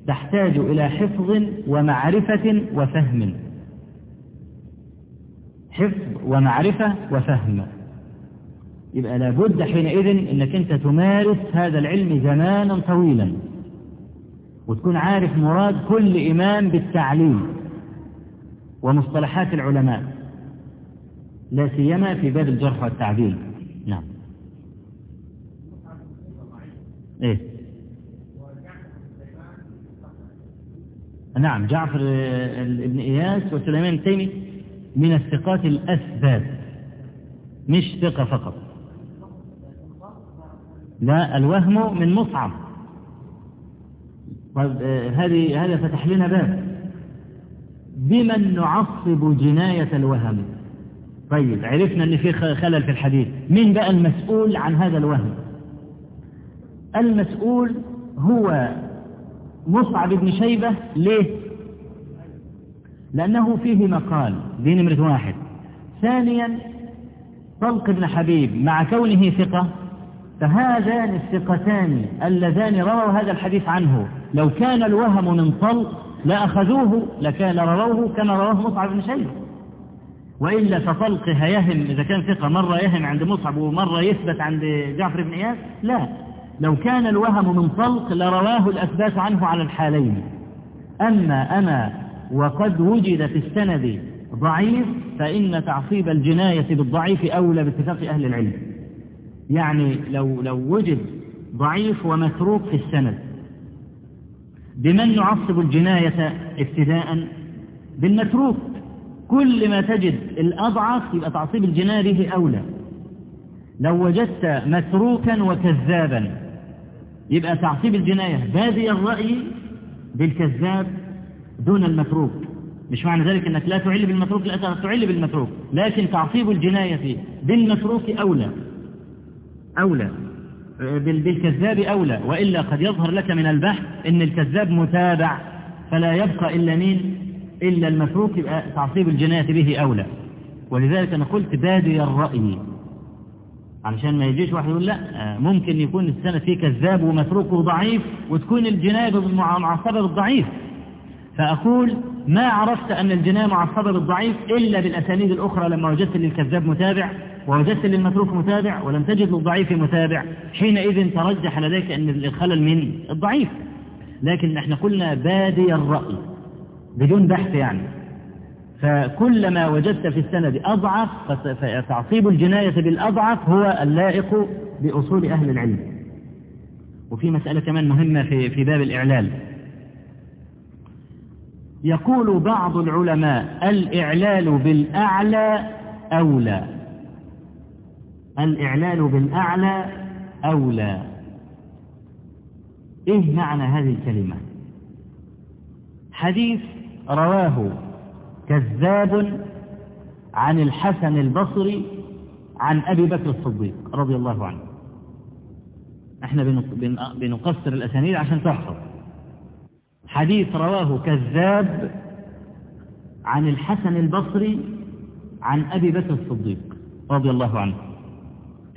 تحتاج إلى حفظ ومعرفة وفهم. حفظ ومعرفة وفهم. يبقى لابد حينئذ إنك أنت تمارس هذا العلم زمانا طويلا. وتكون عارف مراد كل إمام بالتعليم ومصطلحات العلماء. لا سيما في باب الجرح والتعديل. نعم. إيه؟ نعم جعفر ابن إياس وسليمان التيمي من الثقات الأسباب مش ثقة فقط. لا الوهم من مصعب. طيب هذه هذا فتح لنا باب. بمن نعصب جناية الوهم؟ طيب عرفنا إن في خلل في الحديث. مين بقى المسؤول عن هذا الوهم؟ المسؤول هو مصعب بن شيبة ليه؟ لأنه فيه مقال دي نمرة واحد. ثانيا طلق بن حبيب مع كونه ثقة فهذان الثقتان اللذان رووا هذا الحديث عنه. لو كان الوهم من طلق لأخذوه لكان رووه كما رواه مصعب بن شيبة. وإلا فطلق هيهم إذا كان ثقة مرة يهم عند مصعب ومرة يثبت عند جعفر بن إياس لا. لو كان الوهم من طلق لرواه الأثبات عنه على الحالين. أما أنا وقد وجد في السند ضعيف فإن تعصيب الجناية بالضعيف أولى باتفاق أهل العلم. يعني لو, لو وجد ضعيف ومتروك في السند. بمن نعصب الجناية ابتداء؟ بالمتروك. كل ما تجد الأضعف يبقى تعصيب الجناية به أولى. لو وجدت متروكا وكذابا يبقى تعصيب الجناية. بادي الرأي بالكذاب دون المتروك. مش معنى ذلك أنك لا تعل بالمتروك لا تعل بالمتروك. لكن تعصيب الجناية بالمتروك أولى. أولى. بالكذاب أولى. وإلا قد يظهر لك من البحث أن الكذاب متابع. فلا يبقى إلا مين؟ إلا المتروك. يبقى تعصيب الجناية به أولى. ولذلك أنا قلت بادي الرأي علشان ما يجيش واحد يقول لا ممكن يكون السنة فيه كذاب ومتروك وضعيف وتكون الجناية معصبة بالضعيف. فأقول ما عرفت أن الجناية معصبة بالضعيف إلا بالأسانيد الأخرى لما وجدت للكذاب متابع ووجدت للمتروك متابع ولم تجد للضعيف متابع. حينئذ ترجح لديك أن الخلل من الضعيف. لكن إحنا قلنا بادي الرأي بدون بحث يعني. فكلما وجدت في السند أضعف فتعصيب الجناية بالأضعف هو اللائق بأصول أهل العلم. وفي مسألة كمان مهمة في, في باب الإعلال. يقول بعض العلماء الإعلال بالأعلى أولى. الإعلال بالأعلى أولى. إيه معنى هذه الكلمة؟ حديث رواه كذاب عن الحسن البصري عن أبي بكر الصديق رضي الله عنه. إحنا بنقصر الأسانيد عشان تحفظ. حديث رواه كذاب عن الحسن البصري عن أبي بكر الصديق رضي الله عنه.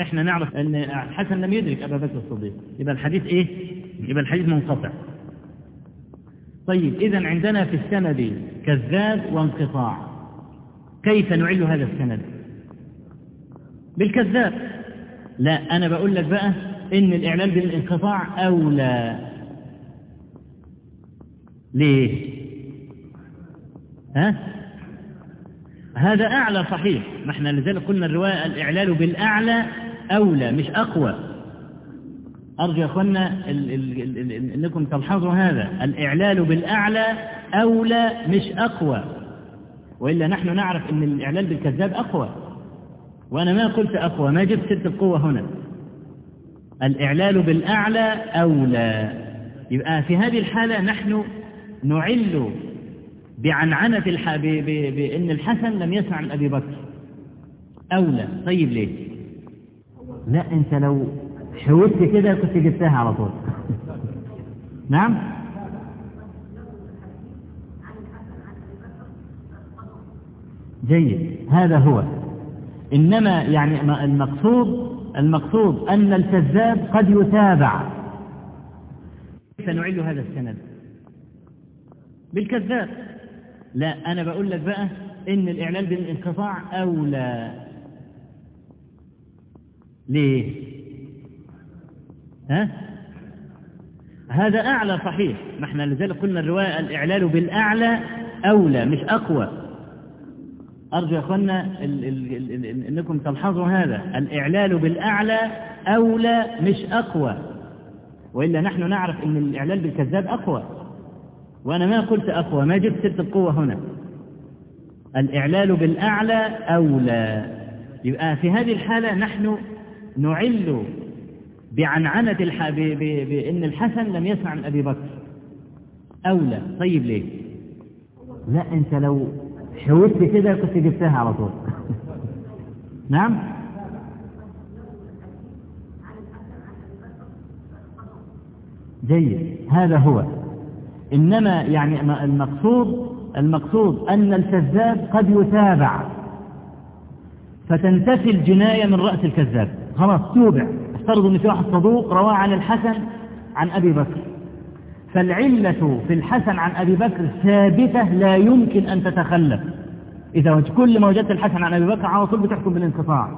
إحنا نعرف أن الحسن لم يدرك أبا بكر الصديق. يبقى الحديث إيه؟ يبقى الحديث منقطع. طيب إذا عندنا في السند كذاب وانقطاع. كيف نعل هذا السند؟ بالكذاب. لا أنا بقول لك بقى إن الإعلان بالانقطاع أولى. ليه؟ ها؟ هذا أعلى صحيح. ما إحنا لذلك قلنا الرواية الإعلال بالأعلى أولى مش أقوى. أرجو يا أخوانا أنكم تلحظوا هذا. الإعلال بالأعلى أولى مش أقوى. وإلا نحن نعرف أن الإعلال بالكذاب أقوى. وأنا ما قلت أقوى ما جبت ست القوة هنا. الإعلال بالأعلى أولى. يبقى في هذه الحالة نحن نعل بعنعنة الح... بأن الحسن لم يسمع عن أبي بكر. أولى. طيب ليه؟ لا أنت لو حوت كده كنت جبتها على طول. نعم؟ جيد. هذا هو. إنما يعني المقصود المقصود أن الكذاب قد يتابع. كيف نعل هذا السند؟ بالكذاب. لا أنا بقول لك بقى إن الإعلان بالانقطاع أولى. ليه؟ ها؟ هذا أعلى صحيح. ما إحنا لذلك قلنا الرواية الإعلال بالأعلى أولى مش أقوى. أرجو يا أخوانا أنكم تلحظوا هذا. الإعلال بالأعلى أولى مش أقوى. وإلا نحن نعرف أن الإعلال بالكذاب أقوى. وأنا ما قلت أقوى ما جبت ست القوة هنا. الإعلال بالأعلى أولى. يبقى في هذه الحالة نحن نعل بعنعنة الح... ب... ب... بأن الحسن لم يسمع عن أبي بكر. أولى. طيب ليه؟ لا أنت لو حوت كده كنت جبتها على طول. نعم؟ جيد. هذا هو. إنما يعني المقصود المقصود أن الكذاب قد يتابع. فتنتفي الجناية من رأس الكذاب. خلاص توبع. افترض أن في واحد صدوق رواه عن الحسن عن أبي بكر. فالعلة في الحسن عن أبي بكر ثابتة لا يمكن أن تتخلف. إذا كل ما وجدت الحسن عن أبي بكر على طول بتحكم بالانقطاع.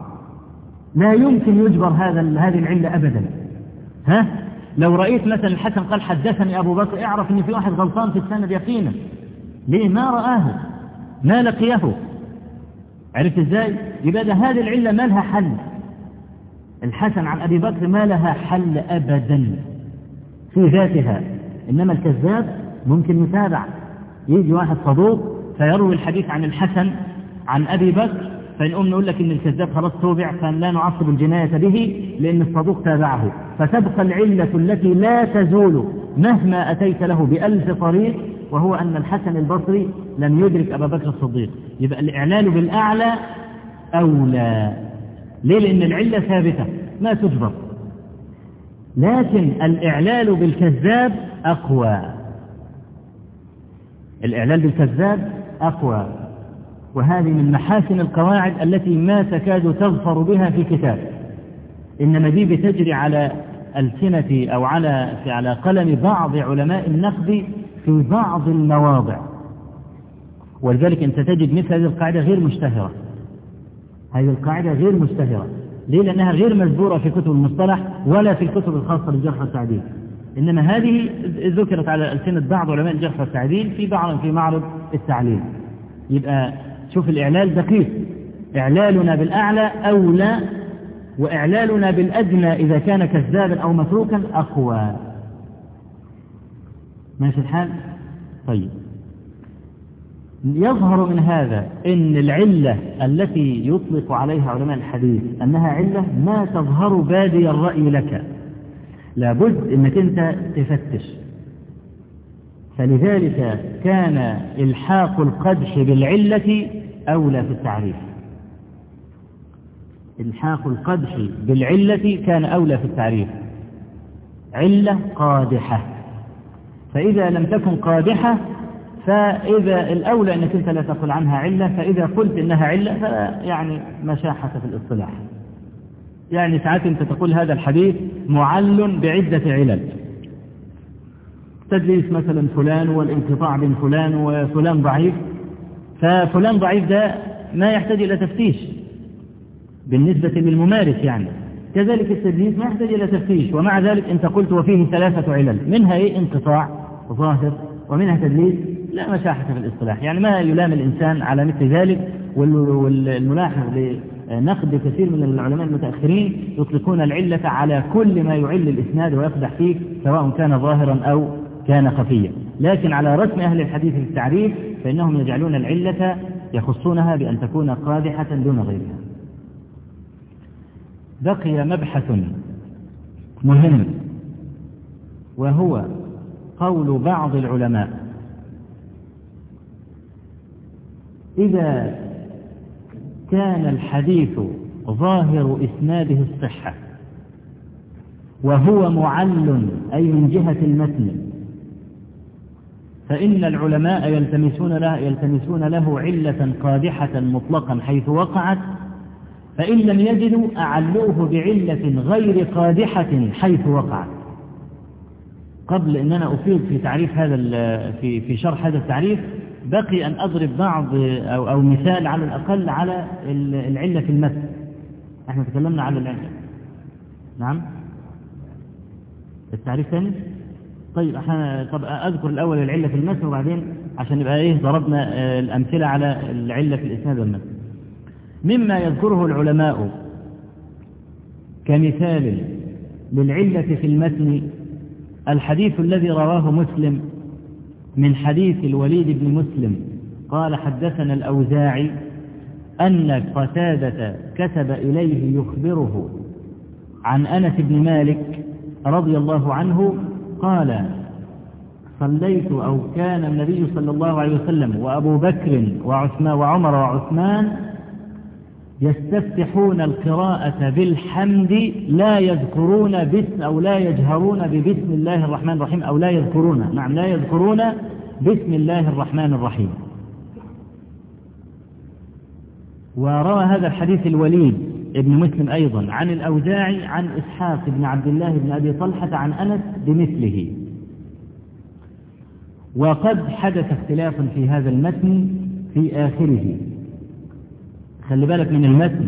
لا يمكن يجبر هذا هذه العلة أبدا. ها؟ لو رأيت مثلا الحسن قال حدثني أبو بكر اعرف أن في واحد غلطان في السند يقينا. ليه؟ ما رآه. ما لقيه. عرفت إزاي؟ يبقى ده هذه العلة ما لها حل. الحسن عن أبي بكر ما لها حل أبدا. في ذاتها. إنما الكذاب ممكن يتابع. يجي واحد صدوق فيروي الحديث عن الحسن عن أبي بكر فنقوم نقول لك إن الكذاب خلاص توبع فلا نعصب الجناية به لأن الصدوق تابعه. فتبقى العلة التي لا تزول مهما أتيت له بألف طريق وهو أن الحسن البصري لم يدرك أبا بكر الصديق. يبقى الإعلال بالأعلى أولى. ليه؟ لأن العلة ثابتة ما تجبر. لكن الإعلال بالكذاب أقوى. الإعلال بالكذاب أقوى. وهذه من محاسن القواعد التي ما تكاد تظفر بها في كتاب إنما دي بتجري على ألسنة أو على على قلم بعض علماء النقد في بعض المواضع. ولذلك أنت تجد مثل هذه القاعدة غير مشتهرة. هذه القاعدة غير مشتهرة ليه؟ لأنها غير مذكورة في كتب المصطلح ولا في الكتب الخاصة بالجرح والتعديل إنما هذه ذكرت على ألسنة بعض علماء الجرح والتعديل في بعض في معرض التعليل يبقى شوف الإعلال دقيق. إعلالنا بالأعلى أولى وإعلالنا بالأدنى إذا كان كذابا أو متروكا أقوى. ماشي الحال؟ طيب. يظهر من هذا إن العلة التي يطلق عليها علماء الحديث أنها علة ما تظهر بادي الرأي لك. لابد إنك أنت تفتش. فلذلك كان إلحاق القدح بالعلة أولى في التعريف. إلحاق القدح بالعلة كان أولى في التعريف. علة قادحة. فإذا لم تكن قادحة فإذا الأولى أنك أنت لا تقول عنها علة فإذا قلت إنها علة فيعني مشاحة في الاصطلاح. يعني ساعات أنت تقول هذا الحديث معل بعدة علل. تدليس مثلا فلان والانقطاع بين فلان وفلان ضعيف ففلان ضعيف ده ما يحتاج إلى تفتيش. بالنسبة للممارس يعني. كذلك التدليس ما يحتاج إلى تفتيش ومع ذلك أنت قلت وفيه ثلاثة علل. منها إيه؟ انقطاع ظاهر ومنها تدليس لا. مشاحة في الاصطلاح. يعني ما يلام الإنسان على مثل ذلك والملاحظ لنقد كثير من العلماء المتأخرين يطلقون العلة على كل ما يعل الإسناد ويقدح فيه سواء كان ظاهرا أو كان خفيا. لكن على رسم أهل الحديث في التعريف فإنهم يجعلون العلة يخصونها بأن تكون قادحة دون غيرها. بقي مبحث مهم وهو قول بعض العلماء إذا كان الحديث ظاهر إسناده الصحة وهو معل أي من جهة المتن فإن العلماء يلتمسون له, يلتمسون له علة قادحة مطلقا حيث وقعت فإن لم يجدوا أعلوه بعلة غير قادحة حيث وقعت. قبل أن أنا أفيد في تعريف هذا في في شرح هذا التعريف بقي أن أضرب بعض أو, أو مثال على الأقل على العلة في المثل إحنا تكلمنا على العلة. نعم؟ التعريف ثاني؟ طيب إحنا طب أذكر الأول العلة في المثل وبعدين عشان نبقى إيه ضربنا الأمثلة على العلة في الإسناد والمثل مما يذكره العلماء كمثال للعلة في المتن الحديث الذي رواه مسلم من حديث الوليد بن مسلم قال حدثنا الأوزاعي أن قتادة كتب إليه يخبره عن أنس بن مالك رضي الله عنه قال صليت أو كان النبي صلى الله عليه وسلم وأبو بكر وعثمان وعمر وعثمان يستفتحون القراءة بالحمد لا يذكرون باسم أو لا يجهرون ببسم الله الرحمن الرحيم أو لا يذكرون نعم لا يذكرون بسم الله الرحمن الرحيم. وروى هذا الحديث الوليد ابن مسلم أيضا عن الأوزاعي عن إسحاق بن عبد الله بن أبي طلحة عن أنس بمثله. وقد حدث اختلاف في هذا المتن في آخره. خلي بالك من المتن.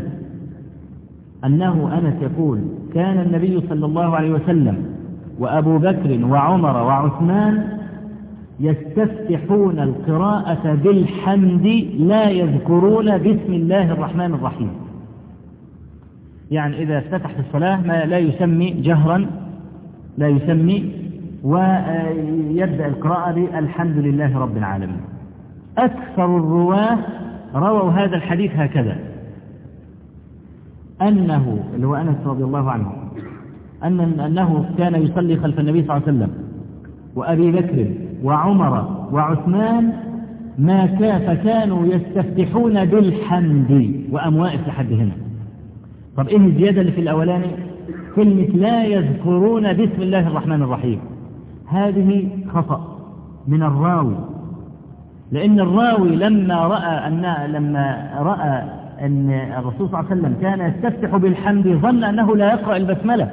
أنه أنس يقول كان النبي صلى الله عليه وسلم وأبو بكر وعمر وعثمان يستفتحون القراءة بالحمد لا يذكرون بسم الله الرحمن الرحيم. يعني إذا افتتح في الصلاة ما لا يسمي جهرا لا يسمي ويبدأ القراءة بالحمد لله رب العالمين. أكثر الرواة رووا هذا الحديث هكذا. أنه اللي هو أنس رضي الله عنه أن أنه كان يصلي خلف النبي صلى الله عليه وسلم وأبي بكر وعمر وعثمان ما كان فكانوا يستفتحون بالحمد وأم واقف لحد هنا طب إيه الزيادة اللي في الأولاني؟ كلمة لا يذكرون بسم الله الرحمن الرحيم. هذه خطأ من الراوي. لأن الراوي لما رأى أن لما رأى أن الرسول صلى الله عليه وسلم كان يستفتح بالحمد ظن أنه لا يقرأ البسملة.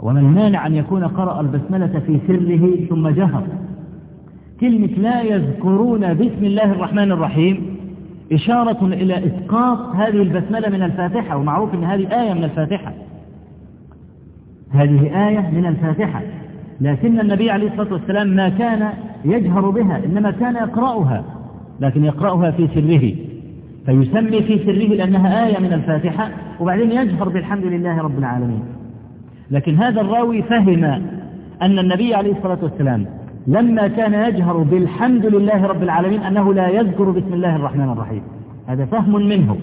وما المانع أن يكون قرأ البسملة في سره ثم جهر. كلمة لا يذكرون بسم الله الرحمن الرحيم إشارة إلى إسقاط هذه البسملة من الفاتحة ومعروف أن هذه آية من الفاتحة. هذه آية من الفاتحة. لكن النبي عليه الصلاة والسلام ما كان يجهر بها إنما كان يقرأها لكن يقرأها في سره فيسمي في سره لأنها آية من الفاتحة وبعدين يجهر بالحمد لله رب العالمين. لكن هذا الراوي فهم أن النبي عليه الصلاة والسلام لما كان يجهر بالحمد لله رب العالمين أنه لا يذكر بسم الله الرحمن الرحيم. هذا فهم منه.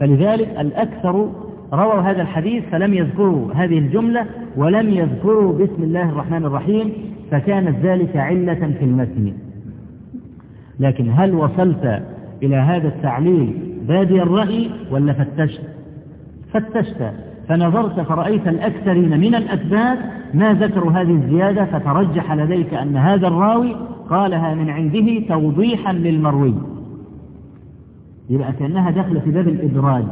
فلذلك الأكثر رووا هذا الحديث فلم يذكروا هذه الجملة ولم يذكروا بسم الله الرحمن الرحيم فكانت ذلك علة في المتن. لكن هل وصلت إلى هذا التعليل بادي الرأي ولا فتشت؟ فتشت. فنظرت فرأيت الأكثرين من الأسباب ما ذكروا هذه الزيادة فترجح لديك أن هذا الراوي قالها من عنده توضيحا للمروي. يبقى كأنها دخل في باب الإدراج.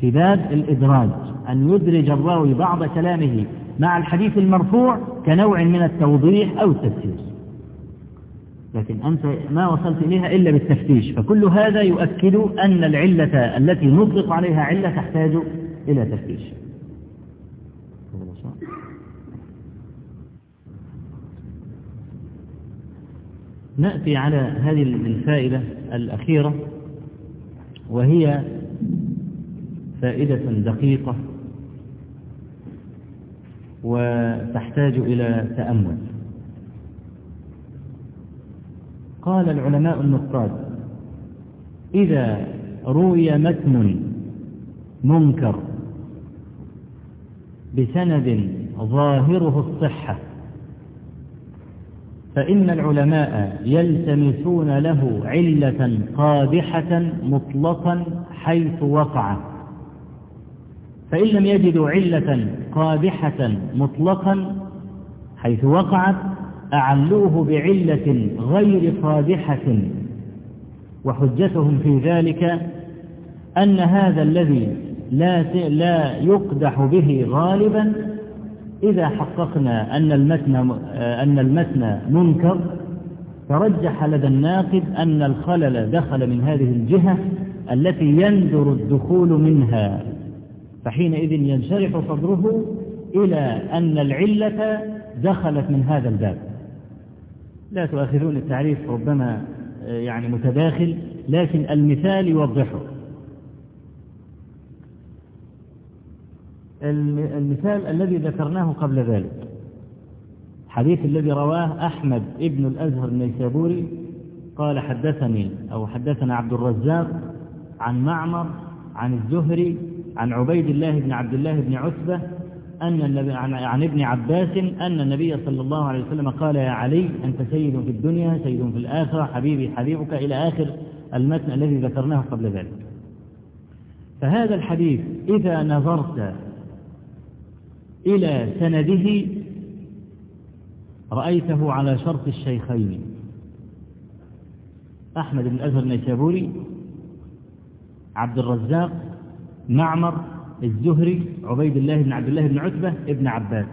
في باب الإدراج. أن يدرج الراوي بعض كلامه مع الحديث المرفوع كنوع من التوضيح أو التفسير. لكن أنت ما وصلت إليها إلا بالتفتيش فكل هذا يؤكد أن العلة التي نطلق عليها علة تحتاج إلى تفتيش. نأتي على هذه الفائدة الأخيرة وهي فائدة دقيقة. وتحتاج إلى تأمل. قال العلماء النقاد إذا روي متن منكر بسند ظاهره الصحة فإن العلماء يلتمسون له علة قادحة مطلقا حيث وقع. فإن لم يجدوا علة قادحة مطلقا حيث وقعت أعلوه بعلة غير قادحة وحجتهم في ذلك أن هذا الذي لا لا يقدح به غالبا إذا حققنا أن المتن أن المتن منكر. ترجح لدى الناقد أن الخلل دخل من هذه الجهة التي يندر الدخول منها. فحينئذ ينشرح صدره إلى أن العلة دخلت من هذا الباب. لا تؤاخذون التعريف ربما يعني متداخل لكن المثال يوضحه. المثال الذي ذكرناه قبل ذلك حديث الذي رواه أحمد ابن الأزهر النيسابوري قال حدثني أو حدثنا عبد الرزاق عن معمر عن الزهري عن عبيد الله بن عبد الله بن عتبة أن النبي عن, عن ابن عباس أن النبي صلى الله عليه وسلم قال يا علي أنت سيد في الدنيا سيد في الآخرة حبيبي حبيبك إلى آخر المتن الذي ذكرناه قبل ذلك. فهذا الحديث إذا نظرت إلى سنده رأيته على شرط الشيخين. أحمد بن الأزهر النيسابوري عبد الرزاق معمر الزهري عبيد الله بن عبد الله بن عتبة ابن عباس.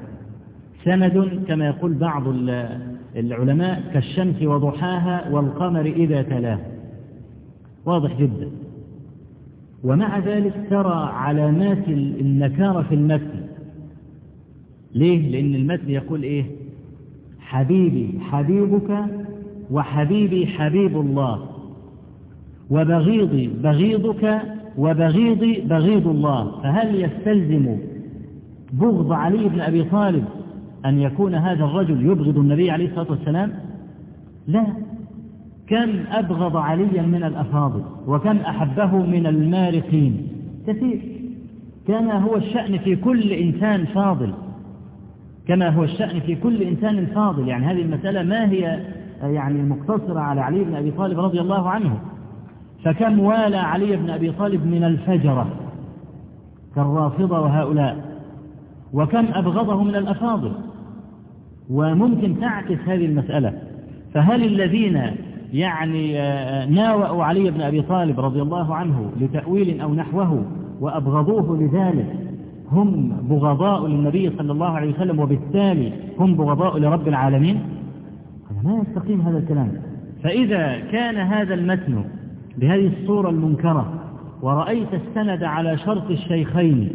سند كما يقول بعض العلماء كالشمس وضحاها والقمر إذا تلاه. واضح جدا. ومع ذلك ترى علامات النكارة في المتن. ليه؟ لأن المتن يقول إيه؟ حبيبي حبيبك وحبيبي حبيب الله. وبغيضي بغيضك وبغيضي بغيض الله فهل يستلزم بغض علي بن أبي طالب أن يكون هذا الرجل يبغض النبي عليه الصلاة والسلام؟ لا. كم أبغض عليا من الأفاضل وكم أحبه من المارقين؟ كثير. كما هو الشأن في كل إنسان فاضل. كما هو الشأن في كل إنسان فاضل. يعني هذه المسألة ما هي يعني مقتصرة على علي بن أبي طالب رضي الله عنه. فكم والى علي بن أبي طالب من الفجرة كالرافضة وهؤلاء؟ وكم أبغضه من الأفاضل؟ وممكن تعكس هذه المسألة. فهل الذين يعني آه، ناوأوا علي بن أبي طالب رضي الله عنه لتأويل أو نحوه وأبغضوه لذلك هم بغضاء للنبي صلى الله عليه وسلم وبالتالي هم بغضاء لرب العالمين؟ هذا ما يستقيم هذا الكلام. فإذا كان هذا المتن بهذه الصورة المنكرة ورأيت السند على شرط الشيخين.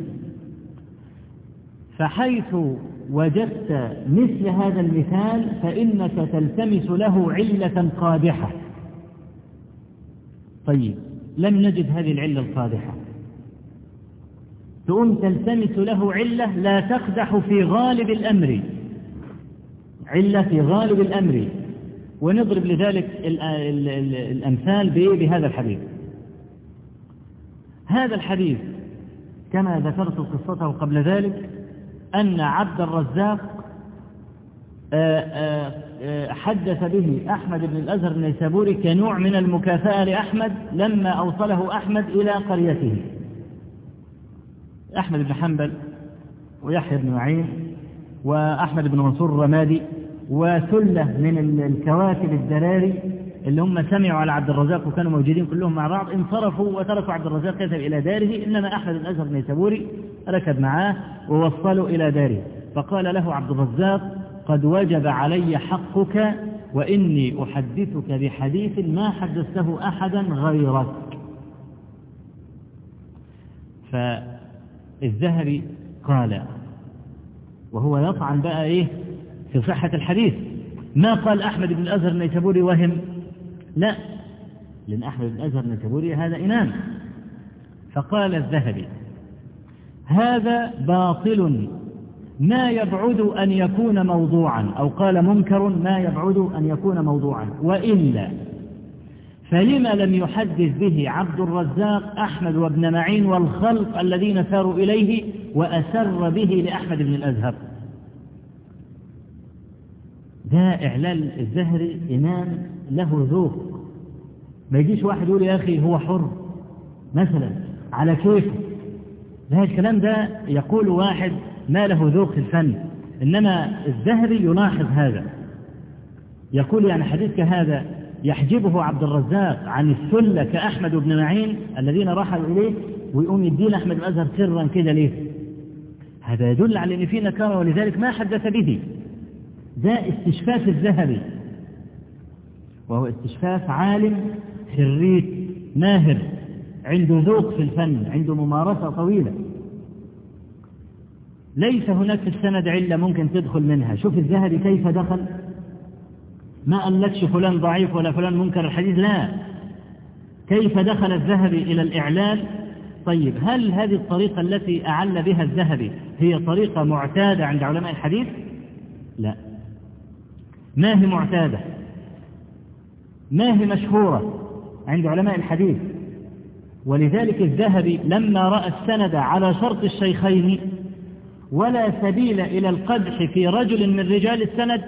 فحيث وجدت مثل هذا المثال فإنك تلتمس له علة قادحة. طيب لم نجد هذه العلة القادحة. تقوم تلتمس له علة لا تقدح في غالب الأمر. علة في غالب الأمر. ونضرب لذلك الأمثال بهذا الحديث. هذا الحديث كما ذكرت قصته قبل ذلك أن عبد الرزاق آه، آه، آه، حدث به أحمد بن الأزهر النيسابوري كنوع من المكافأة لأحمد لما أوصله أحمد إلى قريته. أحمد بن حنبل ويحيى بن معين وأحمد بن منصور الرمادي وثلة من الكواكب الدراري اللي هم سمعوا على عبد الرزاق وكانوا موجودين كلهم مع بعض انصرفوا وتركوا عبد الرزاق يذهب إلى داره. إنما أحمد الأزهر النيسابوري ركب معاه ووصلوا إلى داره. فقال له عبد الرزاق قد وجب علي حقك وإني أحدثك بحديث ما حدثته أحدا غيرك. فالذهبي قال وهو يطعن بقى إيه؟ في صحة الحديث. ما قال أحمد بن الأزهر النيسابوري وهم؟ لا. لأن أحمد بن الأزهر النيسابوري هذا إمام. فقال الذهبي هذا باطل. ما يبعد أن يكون موضوعا. أو قال منكر ما يبعد أن يكون موضوعا. وإلا فلما لم يحدث به عبد الرزاق أحمد وابن معين والخلق الذين ساروا إليه وأسر به لأحمد بن الأزهر. ده إعلال الزهري إمام له ذوق. ما يجيش واحد يقول يا أخي هو حر. مثلا على كيفه لا الكلام ده يقول واحد ما له ذوق في الفن. إنما الذهبي يلاحظ هذا. يقول يعني حديث كهذا يحجبه عبد الرزاق عن السلة كأحمد بن معين الذين رحلوا إليه ويقوم يدين أحمد الأزهر سرا كده ليه؟ هذا يدل على أن في نكارة ولذلك ما حدث به. ده استشفاف الذهبي. وهو استشفاف عالم خريج ماهر عنده ذوق في الفن عنده ممارسة طويلة. ليس هناك في السند علة ممكن تدخل منها. شوف الذهبي كيف دخل. ما قالكش فلان ضعيف ولا فلان منكر الحديث لا. كيف دخل الذهبي إلى الإعلان طيب هل هذه الطريقة التي أعل بها الذهبي هي طريقة معتادة عند علماء الحديث؟ لا. ما هي معتادة؟ ما هي مشهورة عند علماء الحديث؟ ولذلك الذهبي لما رأى السند على شرط الشيخين ولا سبيل إلى القدح في رجل من رجال السند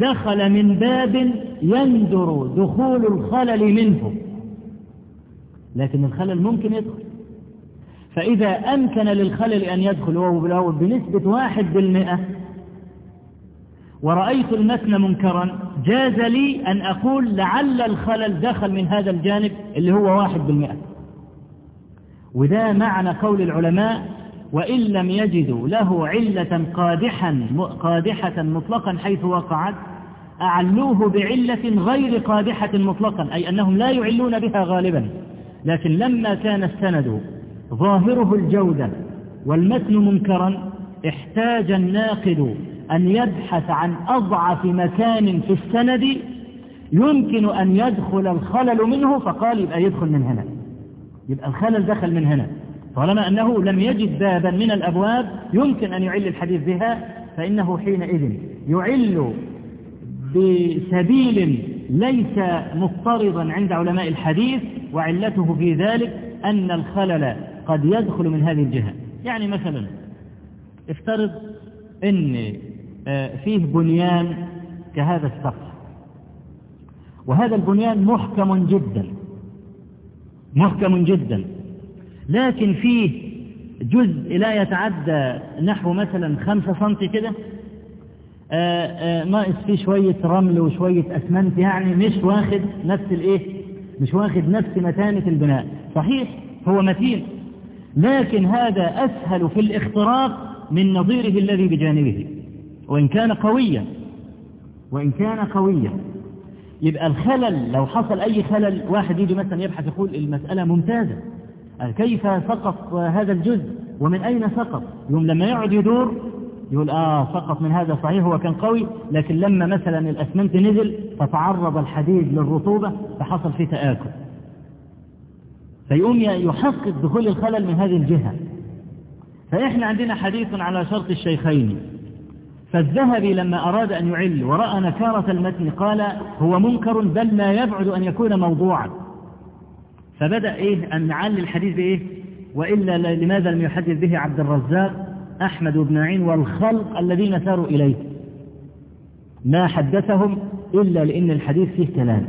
دخل من باب يندر دخول الخلل منه. لكن الخلل ممكن يدخل. فإذا أمكن للخلل أن يدخل وهو بنسبة واحد بالمئة ورأيت المتن منكرا جاز لي أن أقول لعل الخلل دخل من هذا الجانب اللي هو واحد بالمئة. وده معنى قول العلماء وإن لم يجدوا له علة قادحا قادحة مطلقا حيث وقعت أعلوه بعلة غير قادحة مطلقا أي أنهم لا يعلون بها غالبا. لكن لما كان السند ظاهره الجودة والمتن منكرا احتاج الناقد أن يبحث عن أضعف مكان في السند يمكن أن يدخل الخلل منه فقال يبقى يدخل من هنا. يبقى الخلل دخل من هنا. طالما أنه لم يجد بابا من الأبواب يمكن أن يعل الحديث بها فإنه حينئذ يعل بسبيل ليس مضطردا عند علماء الحديث وعلته في ذلك أن الخلل قد يدخل من هذه الجهة. يعني مثلا افترض أن فيه بنيان كهذا السقف. وهذا البنيان محكم جدا. محكم جدا. لكن فيه جزء لا يتعدى نحو مثلا خمسة سنتي كده. ناقص فيه شوية رمل وشوية أسمنت يعني مش واخد نفس الإيه؟ مش واخد نفس متانة البناء. صحيح هو متين. لكن هذا أسهل في الاختراق من نظيره الذي بجانبه. وإن كان قويا. وإن كان قويا. يبقى الخلل لو حصل أي خلل واحد يجي مثلا يبحث يقول المسألة ممتازة. كيف سقط هذا الجزء؟ ومن أين سقط؟ يوم لما يقعد يدور يقول آه سقط من هذا صحيح هو كان قوي. لكن لما مثلا الأسمنت نزل فتعرض الحديد للرطوبة فحصل فيه تآكل. فيقوم يحقق دخول الخلل من هذه الجهة. فإحنا عندنا حديث على شرط الشيخين. فالذهبي لما أراد أن يعل ورأى نكارة المتن قال هو منكر بل لا يبعد أن يكون موضوعا. فبدأ إيه أن نعلي الحديث بإيه؟ وإلا لماذا لم يحدث به عبد الرزاق أحمد بن معين والخلق الذين ساروا إليه؟ ما حدثهم إلا لأن الحديث فيه كلام.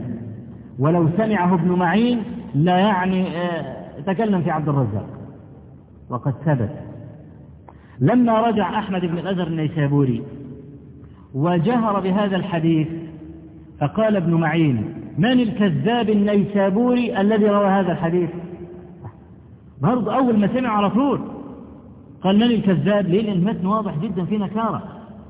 ولو سمعه ابن معين لا يعني تكلم في عبد الرزاق. وقد ثبت. لما رجع أحمد بن الأزهر النيسابوري وجهر بهذا الحديث فقال ابن معين من الكذاب النيسابوري الذي روى هذا الحديث؟ برضه أول ما سمع على طول. قال من الكذاب؟ ليه لأن المتن واضح جدا في نكارة.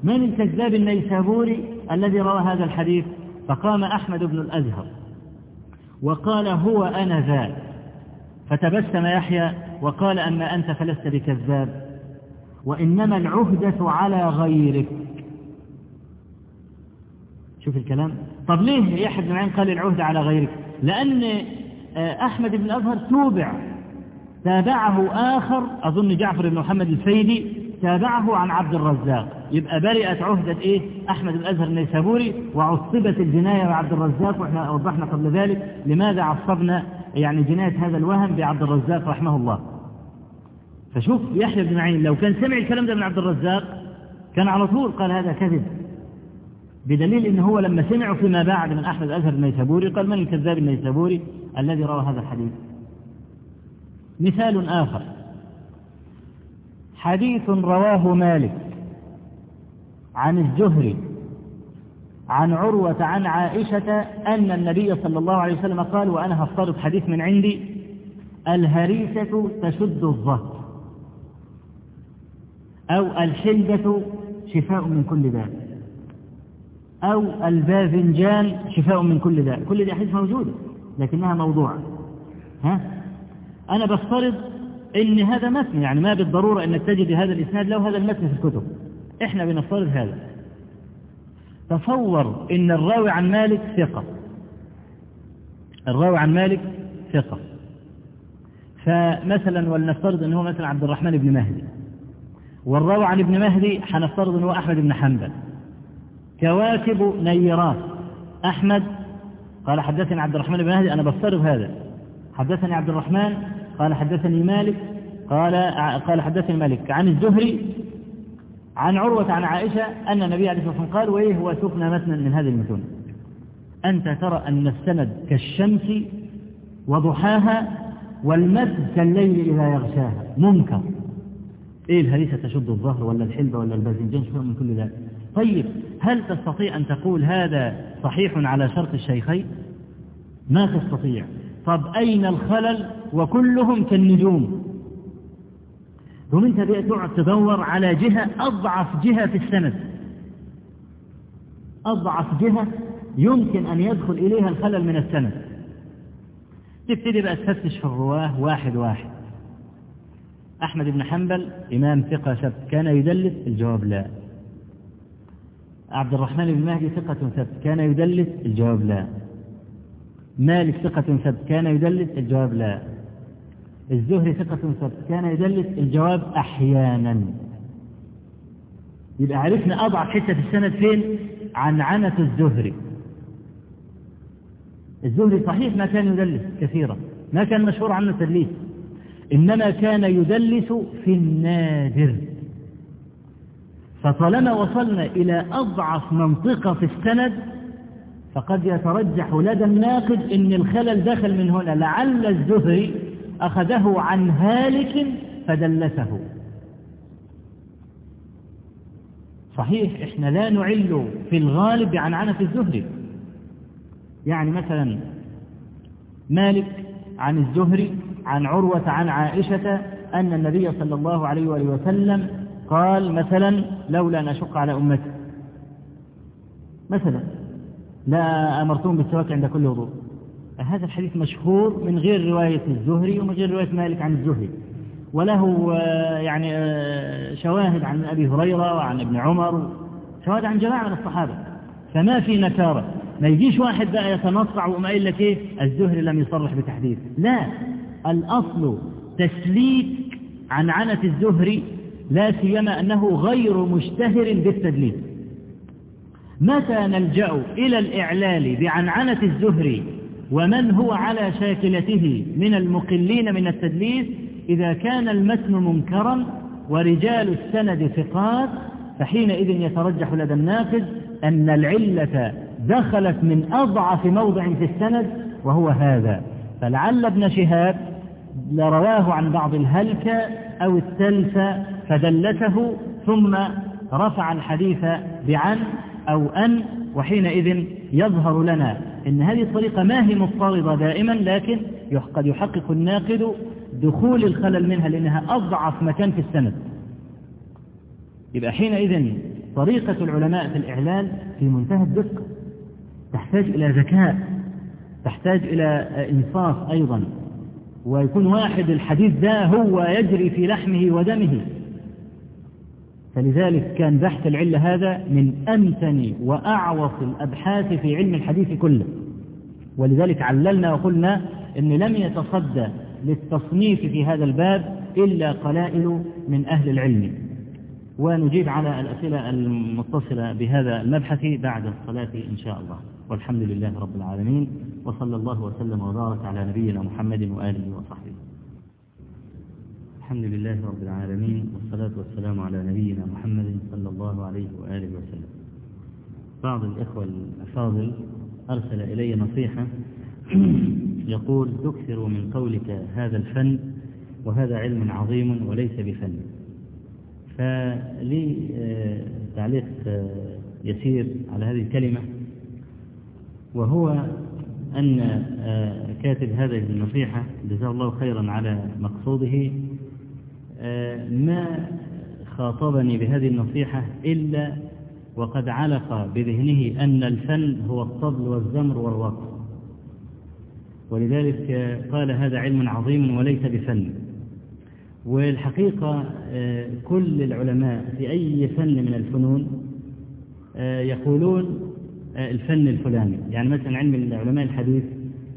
من الكذاب النيسابوري الذي روى هذا الحديث؟ فقام أحمد بن الأزهر. وقال هو أنا ذا فتبسم يحيى وقال أما أنت فلست بكذاب. وإنما العهدة على غيرك. شوف الكلام. طب ليه يحيى بن معين قال العهدة على غيرك؟ لأن أحمد بن الأزهر توبع. تابعه آخر أظن جعفر بن محمد الفيدي تابعه عن عبد الرزاق. يبقى برئت عهدة إيه؟ أحمد بن الأزهر النيسابوري وعصبت الجناية بعبد الرزاق وإحنا وضحنا قبل ذلك لماذا عصبنا يعني جناية هذا الوهم بعبد الرزاق رحمه الله. فشوف يحيى بن معين لو كان سمع الكلام ده من عبد الرزاق كان على طول قال هذا كذب. بدليل إن هو لما سمعوا فيما بعد من أحمد الازهر النيسابوري قال من الكذاب النيسابوري الذي روى هذا الحديث؟ مثال آخر. حديث رواه مالك عن الزهري عن عروة عن عائشة أن النبي صلى الله عليه وسلم قال وأنا هفترض حديث من عندي الهريسة تشد الظهر. أو الحلبة شفاء من كل داء أو الباذنجان شفاء من كل داء كل دي أحاديث موجودة لكنها موضوعة. ها؟ أنا بفترض إن هذا متن يعني ما بالضرورة أنك تجد هذا الإسناد له هذا المتن في الكتب. إحنا بنفترض هذا. تصور إن الراوي عن مالك ثقة. الراوي عن مالك ثقة. فمثلا ولنفترض أنه مثلا عبد الرحمن بن مهدي. والراوي عن ابن مهدي حنفترض أنه أحمد بن حنبل. كواكب نيرات أحمد قال حدثني عبد الرحمن بن مهدي أنا بفترض هذا. حدثني عبد الرحمن قال حدثني مالك قال قال حدثني مالك. عن الزهري عن عروة عن عائشة أن النبي عليه الصلاة والسلام قال وإيه هو سكن متنا من هذه المتون. أنت ترى أن السند كالشمس وضحاها والمتن كالليل إذا يغشاها. منكر. إيه الهريسة تشد الظهر ولا الحلبة ولا الباذنجان؟ شو من كل ذلك؟ طيب هل تستطيع أن تقول هذا صحيح على شرط الشيخين؟ ما تستطيع. طب أين الخلل وكلهم كالنجوم؟ ثم انت تقعد تدور على جهة أضعف جهة في السند. أضعف جهة يمكن أن يدخل إليها الخلل من السند. تبتدي بقى تفتش في الرواة واحد واحد. أحمد بن حنبل إمام ثقة ثبت كان يدلس؟ الجواب لا. عبد الرحمن بن مهدي ثقة ثبت كان يدلس؟ الجواب لا. مالك ثقة ثبت كان يدلس؟ الجواب لا. الزهري ثقة ثبت كان يدلس؟ الجواب أحيانا. يبقى عرفنا أضعف حتة في السند فين؟ عن عنة الزهري. الزهري صحيح ما كان يدلس كثيرا. ما كان مشهور عنه التدليس. إنما كان يدلس في النادر. فطالما وصلنا إلى أضعف منطقة في السند فقد يترجح لدى الناقد أن الخلل دخل من هنا. لعل الزهري أخذه عن هالك فدلسه. صحيح إحنا لا نعل في الغالب عنعنة الزهري. يعني مثلا مالك عن الزهري عن عروة عن عائشة أن النبي صلى الله عليه وآله وسلم قال مثلا لولا أن أشق على أمتي. مثلا لا أمرتهم بالسواك عند كل وضوء. هذا الحديث مشهور من غير رواية الزهري ومن غير رواية مالك عن الزهري. وله يعني شواهد عن أبي هريرة وعن ابن عمر شواهد عن جماعة من الصحابة. فما في نكارة. ما يجيش واحد بقى يتنصع وما لك إيه الزهري لم يصرح بتحديث لا. الأصل تسليك عن عنة الزهري لا سيما أنه غير مشتهر بالتدليس متى نلجأ إلى الإعلال بعنعنة الزهري ومن هو على شاكلته من المقلين من التدليس إذا كان المتن منكرا ورجال السند ثقات فحينئذ يترجح لدى الناقد أن العلة دخلت من أضعف موضع في السند وهو هذا. فلعل ابن شهاب لرواه عن بعض الهلك أو التلف فدلته ثم رفع الحديث بعن أو أن وحينئذ يظهر لنا أن هذه الطريقة ما هي مضطردة دائما لكن قد يحقق الناقد دخول الخلل منها لأنها أضعف مكان في السند. يبقى حينئذ طريقة العلماء في الإعلال في منتهى الدقة تحتاج إلى ذكاء تحتاج إلى إنصاف أيضا. ويكون واحد الحديث ده هو يجري في لحمه ودمه. فلذلك كان بحث العلة هذا من أمتن وأعوص الأبحاث في علم الحديث كله. ولذلك عللنا وقلنا أن لم يتصدى للتصنيف في هذا الباب إلا قلائل من أهل العلم. ونجيب على الأسئلة المتصلة بهذا المبحث بعد الصلاة إن شاء الله. والحمد لله رب العالمين وصلى الله وسلم وبارك على نبينا محمد وآله وصحبه. الحمد لله رب العالمين والصلاة والسلام على نبينا محمد صلى الله عليه وآله وسلم. بعض الإخوة الأفاضل أرسل إلي نصيحة يقول تكثر من قولك هذا الفن وهذا علم عظيم وليس بفن. فلي تعليق يسير على هذه الكلمة وهو أن كاتب هذه النصيحة جزاه الله خيرا على مقصوده ما خاطبني بهذه النصيحة إلا وقد علق بذهنه أن الفن هو الطبل والزمر والوقف ولذلك قال هذا علم عظيم وليس بفن. والحقيقة كل العلماء في أي فن من الفنون يقولون الفن الفلاني. يعني مثلا علم العلماء الحديث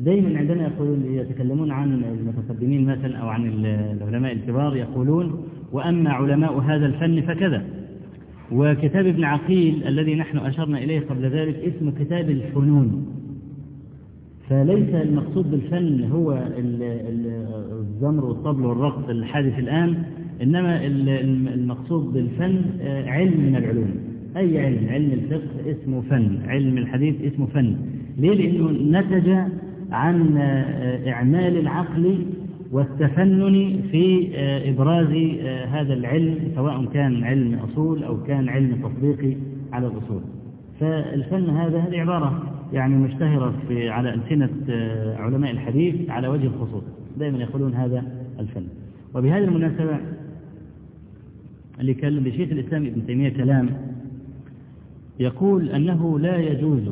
دائما عندما يقولون يتكلمون عن المتقدمين مثلا أو عن العلماء الكبار يقولون وأما علماء هذا الفن فكذا. وكتاب ابن عقيل الذي نحن أشرنا إليه قبل ذلك اسمه كتاب الفنون. فليس المقصود بالفن هو الزمر والطبل والرقص الحادث الآن إنما المقصود بالفن علم من العلوم. أي علم؟ علم الفقه اسمه فن. علم الحديث اسمه فن. ليه؟ لأنه نتج عن إعمال العقل والتفنن في إبراز هذا العلم سواء كان علم أصول أو كان علم تطبيقي على الأصول. فالفن هذا هذه عبارة يعني مشتهرة في على ألسنة علماء الحديث على وجه الخصوص. دائما يقولون هذا الفن. وبهذه المناسبة اللي كلم لشيخ الإسلام ابن تيمية كلام يقول أنه لا يجوز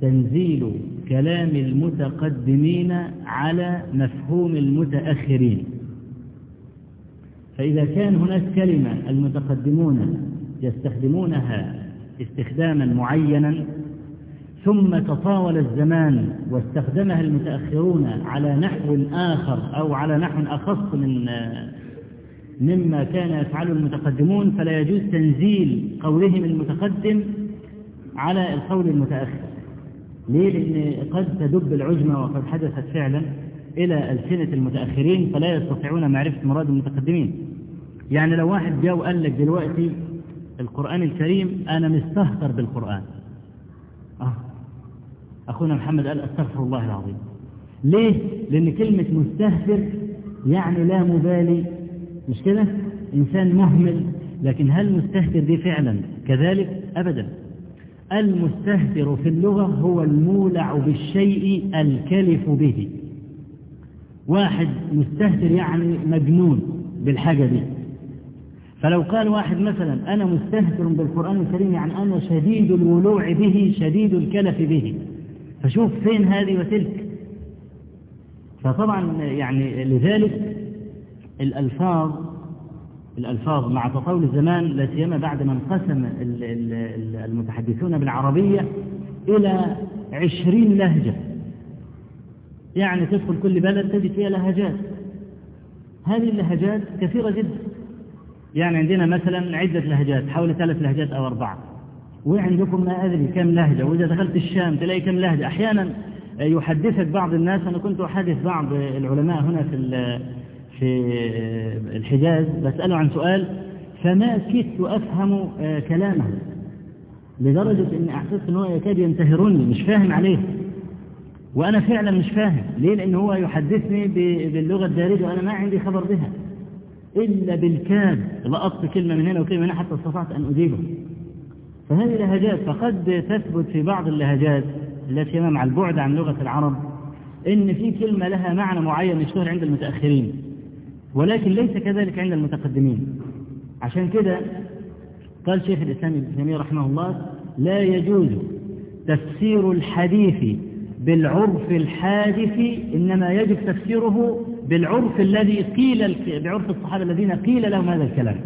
تنزيل كلام المتقدمين على مفهوم المتأخرين. فإذا كان هناك كلمة المتقدمون يستخدمونها استخداما معينا ثم تطاول الزمان واستخدمها المتأخرون على نحو آخر أو على نحو أخص من مما كان يفعله المتقدمون فلا يجوز تنزيل قولهم المتقدم على القول المتأخر ليه؟ لأن قد تدب العجمة وقد حدثت فعلا إلى ألسنة المتأخرين فلا يستطيعون معرفة مراد المتقدمين يعني لو واحد جاء وقال لك دلوقتي القرآن الكريم أنا مستهتر بالقرآن آه. أخونا محمد قال أستغفر الله العظيم ليه؟ لأن كلمة مستهتر يعني لا مبالي مش كده؟ إنسان مهمل لكن هل مستهتر دي فعلا؟ كذلك؟ أبدا. المستهتر في اللغة هو المولع بالشيء الكلف به. واحد مستهتر يعني مجنون بالحاجة دي. فلو قال واحد مثلا أنا مستهتر بالقرآن الكريم يعني أنا شديد الولوع به شديد الكلف به. فشوف فين هذه وتلك. فطبعا يعني لذلك الألفاظ الألفاظ مع تطاول الزمان لا سيما بعد ما انقسم المتحدثون بالعربية إلى عشرين لهجة. يعني تدخل كل بلد تجد فيها لهجات. هذه اللهجات كثيرة جدا. يعني عندنا مثلا عدة لهجات حوالي ثلاث لهجات أو أربعة. وعندكم ما أدري كم لهجة وإذا دخلت الشام تلاقي كم لهجة. أحيانا يحدثك بعض الناس أنا كنت أحدث بعض العلماء هنا في في الحجاز بسأله عن سؤال فما كدت أفهم كلامه لدرجة أني أحسست أنه يكاد ينتهرني مش فاهم عليه. وأنا فعلا مش فاهم. ليه؟ لأنه هو يحدثني باللغة الدارجة وأنا ما عندي خبر بها. إلا بالكاد لقطت كلمة من هنا وكلمة من هنا حتى استطعت أن أجيبه. فهذه لهجات فقد تثبت في بعض اللهجات التي مع البعد عن لغة العرب إن في كلمة لها معنى معين يشتهر عند المتأخرين. ولكن ليس كذلك عند المتقدمين. عشان كده قال شيخ الإسلام ابن تيمية رحمه الله لا يجوز تفسير الحديث بالعرف الحادث إنما يجب تفسيره بالعرف الذي قيل بعرف الصحابة الذين قيل لهم هذا الكلام.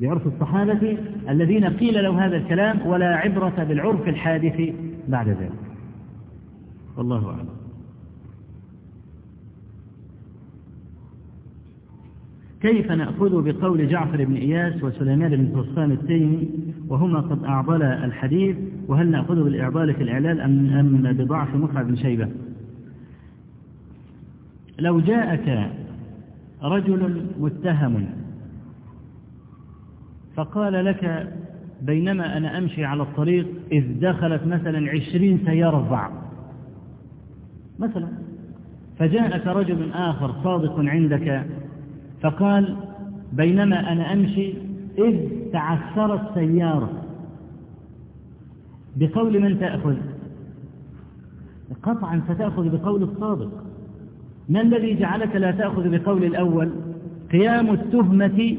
بعرف الصحابة الذين قيل لهم هذا الكلام ولا عبرة بالعرف الحادث بعد ذلك. والله أعلم. كيف نأخذ بقول جعفر بن إياس وسليمان بن فرسان التيمي وهما قد أعضلا الحديث وهل نأخذ بالإعضال في الإعلال أم, أم بضعف مصعب بن شيبة؟ لو جاءك رجل متهم فقال لك بينما أنا أمشي على الطريق إذ دخلت مثلا عشرين سيارة بعض مثلا. فجاءك رجل آخر صادق عندك فقال بينما أنا أمشي إذ تعثرت سيارة. بقول من تأخذ؟ قطعا ستأخذ بقول الصادق. ما الذي جعلك لا تأخذ بقول الأول؟ قيام التهمة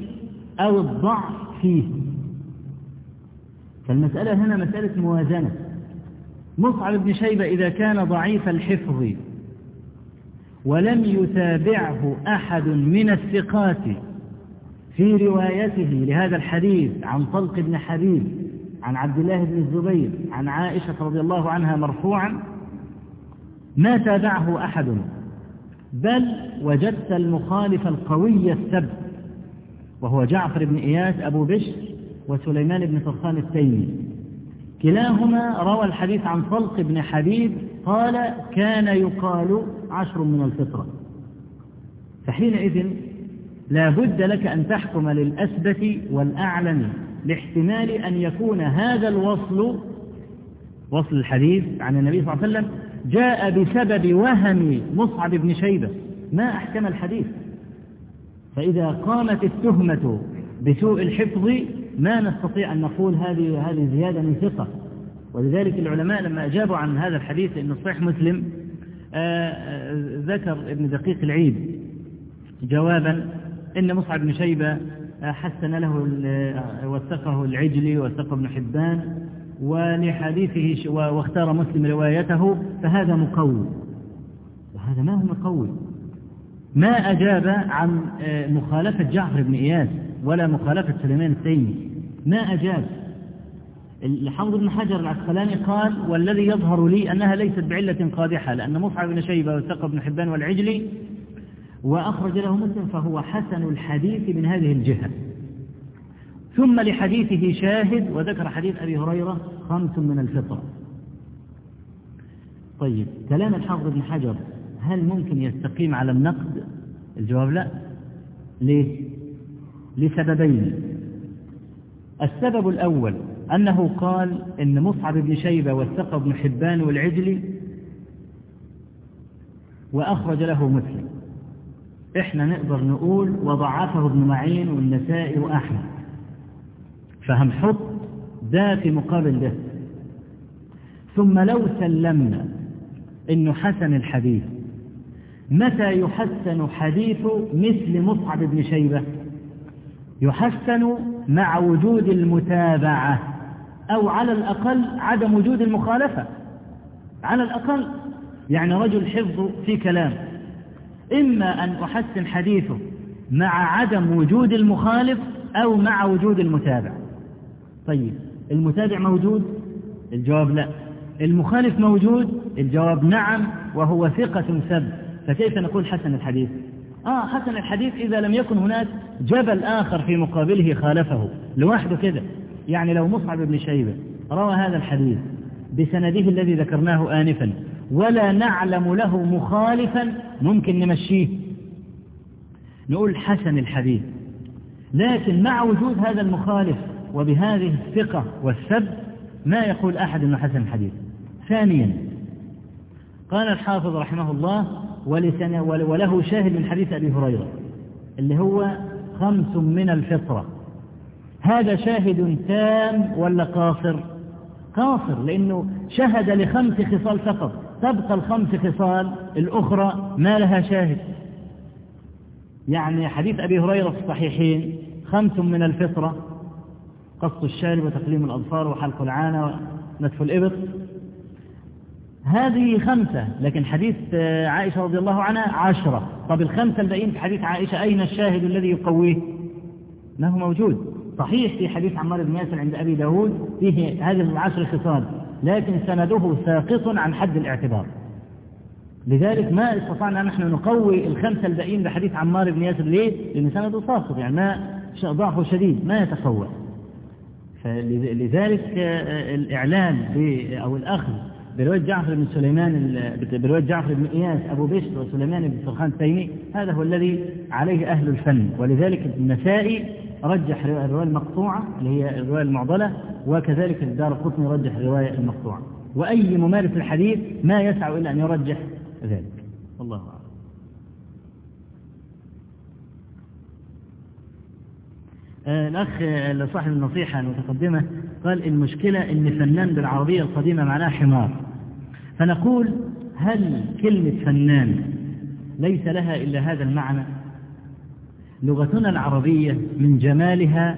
أو الضعف فيه. فالمسألة هنا مسألة موازنة. مصعب بن شيبة إذا كان ضعيف الحفظ ولم يتابعه أحد من الثقات في روايته لهذا الحديث عن طلق بن حبيب عن عبد الله بن الزبير عن عائشة رضي الله عنها مرفوعا ما تابعه أحد. بل وجدت المخالف القوي السبب وهو جعفر بن إياس أبو بشر وسليمان بن فرخان التيمي. كلاهما روى الحديث عن طلق بن حبيب قال كان يقال عشر من الفطرة. فحينئذ لا بد لك أن تحكم للأثبت والأعلم لاحتمال أن يكون هذا الوصل وصل الحديث عن النبي صلى الله عليه وسلم جاء بسبب وهم مصعب بن شيبة. ما أحكم الحديث؟ فإذا قامت التهمة بسوء الحفظ ما نستطيع أن نقول هذه هذه زيادة من ثقة. ولذلك العلماء لما أجابوا عن هذا الحديث إن صحيح مسلم ذكر ابن دقيق العيد جوابا إن مصعب بن شيبة حسن له وثقه العجلي وثقه ابن حبان ولحديثه واختار مسلم روايته فهذا مقوي. وهذا ما هو مقوي؟ ما أجاب عن مخالفة جعفر بن إياس ولا مخالفة سليمان التيمي. ما أجاب؟ الحافظ بن حجر العسقلاني قال والذي يظهر لي أنها ليست بعلة قادحة لأن مصعب بن شيبة وثقة بن حبان والعجلي وأخرج له مسلم فهو حسن الحديث من هذه الجهة. ثم لحديثه شاهد وذكر حديث أبي هريرة خمس من الفطرة. طيب كلام الحافظ بن حجر هل ممكن يستقيم على النقد؟ الجواب لا. ليه؟ لسببين. السبب الأول أنه قال إن مصعب بن شيبة والثقة بن حبان والعجلي وأخرج له مسلم. إحنا نقدر نقول وضعفه ابن معين والنسائي وأحمد. فهنحط ده في مقابل ده. ثم لو سلمنا إنه حسن الحديث متى يحسن حديث مثل مصعب بن شيبة؟ يحسن مع وجود المتابعة. أو على الأقل عدم وجود المخالفة. على الأقل يعني رجل حفظه في كلام. إما أن أحسن حديثه مع عدم وجود المخالف أو مع وجود المتابع. طيب المتابع موجود؟ الجواب لا. المخالف موجود؟ الجواب نعم وهو ثقة سب. فكيف نقول حسن الحديث؟ آه حسن الحديث إذا لم يكن هناك جبل آخر في مقابله خالفه. لوحده كده يعني لو مصعب بن شيبة روى هذا الحديث بسنده الذي ذكرناه آنفا ولا نعلم له مخالفا ممكن نمشيه. نقول حسن الحديث لكن مع وجود هذا المخالف وبهذه الثقة والسب ما يقول أحد أنه حسن الحديث. ثانيا قال الحافظ رحمه الله ولسنة وله شاهد من حديث أبي هريرة اللي هو خمس من الفطرة. هذا شاهد تام ولا قاصر؟ قاصر لأنه شهد لخمس خصال فقط. تبقى الخمس خصال الأخرى ما لها شاهد. يعني حديث أبي هريرة في الصحيحين خمس من الفطرة قص الشارب وتقليم الأظفار وحلق العانة ونتف الإبط. هذه خمسة لكن حديث عائشة رضي الله عنها عشرة. طب الخمسة الباقيين في حديث عائشة أين الشاهد الذي يقويه؟ ما هو موجود. صحيح في حديث عمار بن ياسر عند أبي داود فيه هذه العشر خصال لكن سنده ساقط عن حد الاعتبار لذلك ما استطعنا نحن نقوي الخمسة الباقيين بحديث عمار بن ياسر ليه؟ لأن سنده ساقط يعني ما ضعفه شديد ما يتقوى فلذلك الإعلان أو الأخذ برواية جعفر بن سليمان برواية جعفر بن إياس أبو بشر وسليمان بن سرخان التيمي هذا هو الذي عليه أهل الفن ولذلك النسائي رجح الرواية المقطوعة اللي هي الرواية المعضلة وكذلك الدار القطني رجح الرواية المقطوعة وأي ممارس الحديث ما يسعى إلا أن يرجح ذلك والله أعلم الأخ صاحب النصيحة المتقدمة قال المشكلة إن فنان بالعربية القديمة معناه حمار فنقول هل كلمة فنان ليس لها إلا هذا المعنى؟ لغتنا العربية من جمالها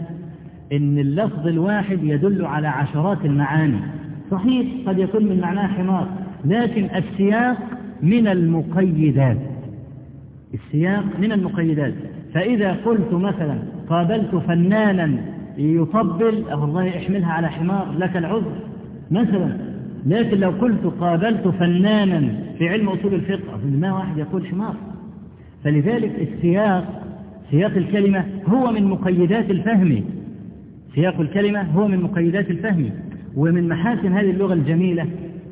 إن اللفظ الواحد يدل على عشرات المعاني. صحيح قد يكون من معناه حمار لكن السياق من المقيدات. السياق من المقيدات. فإذا قلت مثلا قابلت فنانا يطبل والله احملها على حمار لك العذر. مثلا لكن لو قلت قابلت فنانا في علم أصول الفقه ما واحد يقول حمار فلذلك السياق سياق الكلمة هو من مقيدات الفهم. سياق الكلمة هو من مقيدات الفهم. ومن محاسن هذه اللغة الجميلة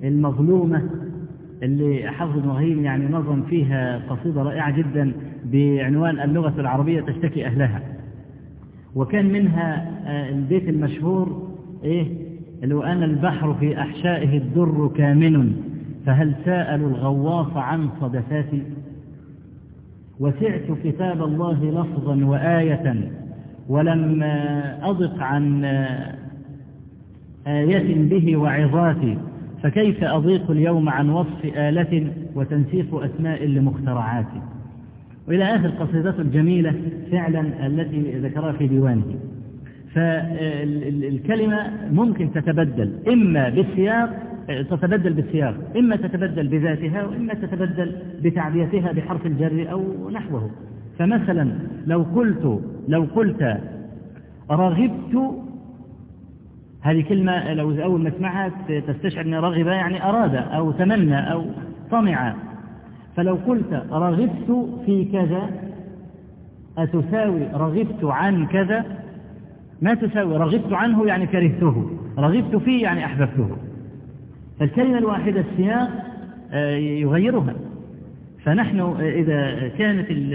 المظلومة اللي حافظ إبراهيم يعني نظم فيها قصيدة رائعة جدا بعنوان اللغة العربية تشتكي أهلها. وكان منها البيت المشهور إيه؟ لو أنا البحر في أحشائه الدر كامن فهل سألوا الغواص عن صدفاتي وسعت كتاب الله لفظا وآية ولم أضق عن آية به وعظاتي فكيف أضيق اليوم عن وصف آلة وتنسيق أسماء لمخترعاتي وإلى آخر قصيدته الجميلة فعلا التي ذكرها في ديوانه. فالكلمة ممكن تتبدل إما بالسياق تتبدل بالسياق إما تتبدل بذاتها وإما تتبدل بتعبيتها بحرف الجر أو نحوه. فمثلا لو قلت لو قلت رغبت هذه كلمة لو أول ما تسمعها تستشعر أن رغب يعني أراد أو تمنى أو طمع. فلو قلت رغبت في كذا أتساوي رغبت عن كذا؟ ما تساوي؟ رغبت عنه يعني كرهته. رغبت فيه يعني أحببته. فالكلمة الواحدة السياق آه، يغيرها. فنحن إذا كانت ال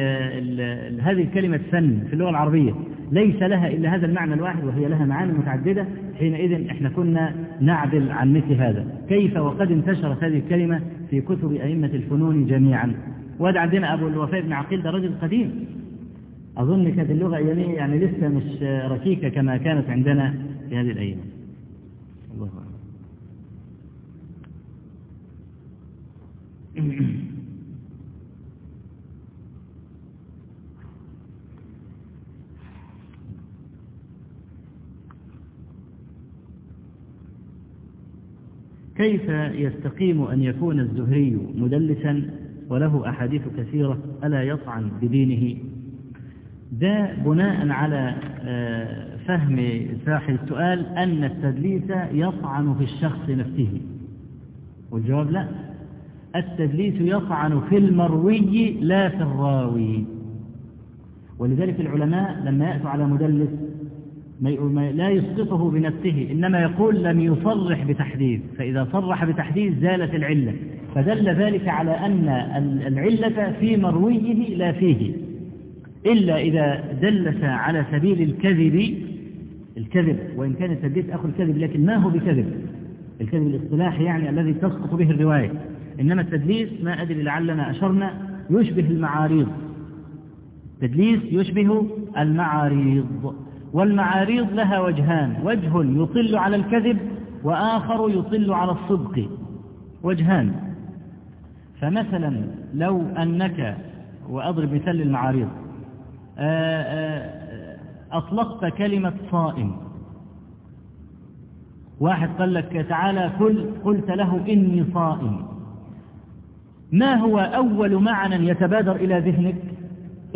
ال هذه الكلمة فن في اللغة العربية ليس لها إلا هذا المعنى الواحد وهي لها معاني متعددة حينئذ إحنا كنا نعدل عن مثل هذا. كيف وقد انتشرت هذه الكلمة في كتب أئمة الفنون جميعا؟ وهذا عندنا أبو الوفاء بن عقيل ده رجل قديم. أظن كانت اللغة أيامية يعني لسه مش ركيكة كما كانت عندنا في هذه الأيام. الله أعلم. كيف يستقيم أن يكون الزهري مدلسا وله أحاديث كثيرة ألا يطعن بدينه؟ ده بناء على آه، فهم ساحل السؤال أن التدليس يطعن في الشخص نفسه. والجواب لا. التدليس يطعن في المروي لا في الراوي. ولذلك العلماء لما يأتوا على مدلس لا يسقطه بنفسه إنما يقول لم يصرح بتحديث. فإذا صرح بتحديث زالت العلة. فدل ذلك على أن العلة في مرويه لا فيه. إلا إذا دلس على سبيل الكذب الكذب وإن كان التدليس أخو الكذب لكن ما هو بكذب؟ الكذب الاصطلاحي يعني الذي تسقط به الرواية. إنما التدليس ما أدري لعلنا أشرنا يشبه المعاريض. تدليس يشبه المعاريض. والمعاريض لها وجهان. وجه يطل على الكذب وآخر يطل على الصدق. وجهان. فمثلا لو أنك وأضرب مثال للمعاريض. أطلقت كلمة صائم. واحد قال لك تعالى كل قلت له إني صائم. ما هو أول معنى يتبادر إلى ذهنك؟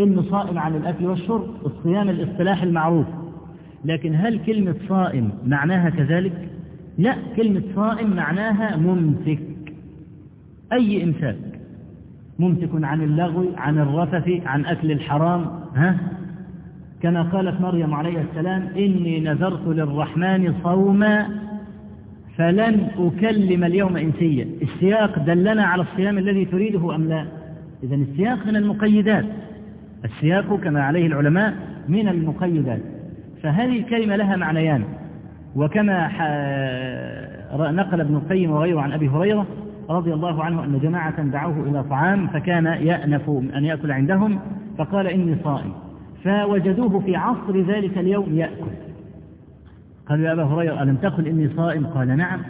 إنه صائم عن الأكل والشرب الصيام الاصطلاح المعروف. لكن هل كلمة صائم معناها كذلك؟ لا كلمة صائم معناها ممسك. أي إمساك؟ ممسك عن اللغو عن الرفث عن أكل الحرام. ها؟ كما قالت مريم عليه السلام إني نذرت للرحمن صوما فلن أكلم اليوم إنسيا. السياق دلنا على الصيام الذي تريده أم لا؟ إذا السياق من المقيدات. السياق كما عليه العلماء من المقيدات. فهذه الكلمة لها معنيان. وكما نقل ابن القيم وغيره عن أبي هريرة رضي الله عنه أن جماعة دعوه إلى طعام فكان يأنف أن يأكل عندهم فقال إني صائم. فوجدوه في عصر ذلك اليوم يأكل. قالوا يا أبا هريرة ألم تقل إني صائم؟ قال نعم.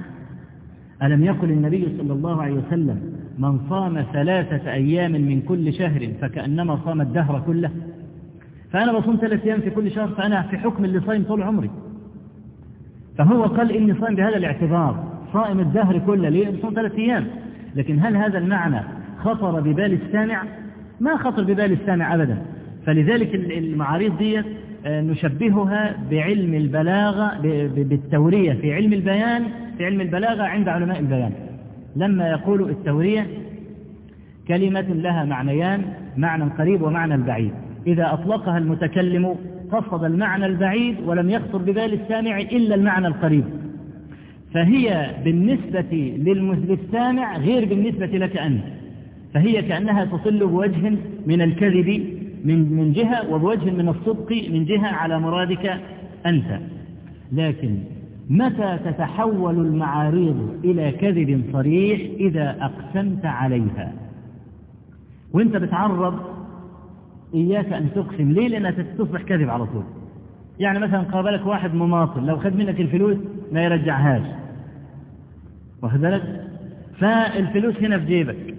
ألم يقل النبي صلى الله عليه وسلم من صام ثلاثة أيام من كل شهر فكأنما صام الدهر كله. فأنا بصوم ثلاث أيام في كل شهر فأنا في حكم اللي صايم طول عمري. فهو قال إني صائم بهذا الاعتبار صائم الدهر كله ليه؟ بصوم ثلاث أيام. لكن هل هذا المعنى خطر ببال السامع؟ ما خطر ببال السامع أبدا. فلذلك المعاريض دي آه، نشبهها بعلم البلاغة بالتورية. في علم البيان في علم البلاغة عند علماء البيان. لما يقول التورية كلمة لها معنيان معنى قريب ومعنى بعيد. إذا أطلقها المتكلم قصد المعنى البعيد ولم يخطر ببال السامع إلا المعنى القريب. فهي بالنسبة للسامع غير بالنسبة لك أنت. فهي كأنها تصل بوجه من الكذب من من جهة وبوجه من الصدق من جهة على مرادك أنت. لكن متى تتحول المعاريض إلى كذب صريح إذا أقسمت عليها؟ وأنت بتعرض إياك أن تقسم. ليه؟ لأنها تصبح كذب على طول. يعني مثلا قابلك واحد مماطل لو خد منك الفلوس ما يرجعهاش. واخد بالك؟ فالفلوس هنا في جيبك.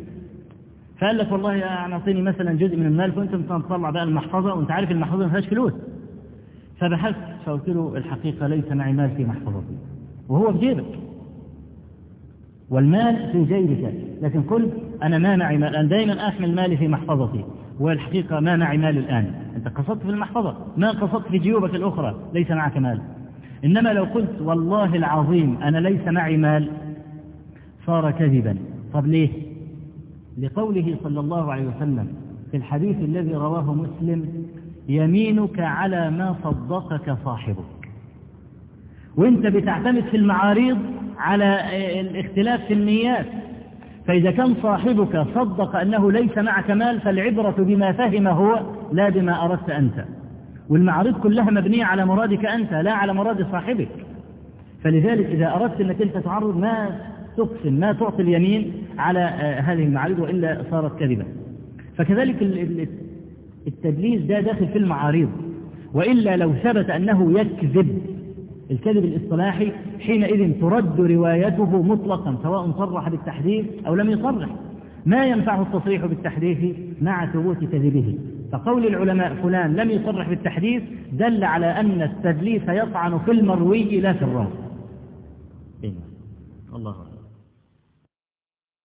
فقال لك والله أعطيني مثلا جزء من المال وانت تطلع بقى المحفظة وأنت عارف المحفظة ما فيهاش فلوس. فبحثت فقلت له الحقيقة ليس معي مال في محفظتي. وهو في جيبك. والمال في جيبك. لكن قلت أنا ما معي مال. أنا دائما أحمل مالي في محفظتي. والحقيقة ما معي مال الآن. أنت قصدت في المحفظة. ما قصدت في جيوبك الأخرى. ليس معك مال. إنما لو قلت والله العظيم أنا ليس معي مال صار كذبا. طب ليه؟ لقوله صلى الله عليه وسلم في الحديث الذي رواه مسلم يمينك على ما صدقك صاحبك. وانت بتعتمد في المعاريض على الاختلاف في النيات فإذا كان صاحبك صدق أنه ليس معك مال فالعبرة بما فهم هو لا بما أردت أنت. والمعارض كلها مبنية على مرادك أنت لا على مراد صاحبك. فلذلك إذا أردت أنك أنت تعرض ما تقسم ما تعطي اليمين على هذه المعارض وإلا صارت كذبة. فكذلك التدليس ده داخل في المعارض. وإلا لو ثبت أنه يكذب الكذب الإصطلاحي حينئذ ترد روايته مطلقا سواء صرح بالتحديث أو لم يصرح. ما ينفعه التصريح بالتحديث مع ثبوت كذبه. فقول العلماء فلان لم يصرح بالتحديث دل على أن التدليس يطعن في المروي لا في الراوي الله أكبر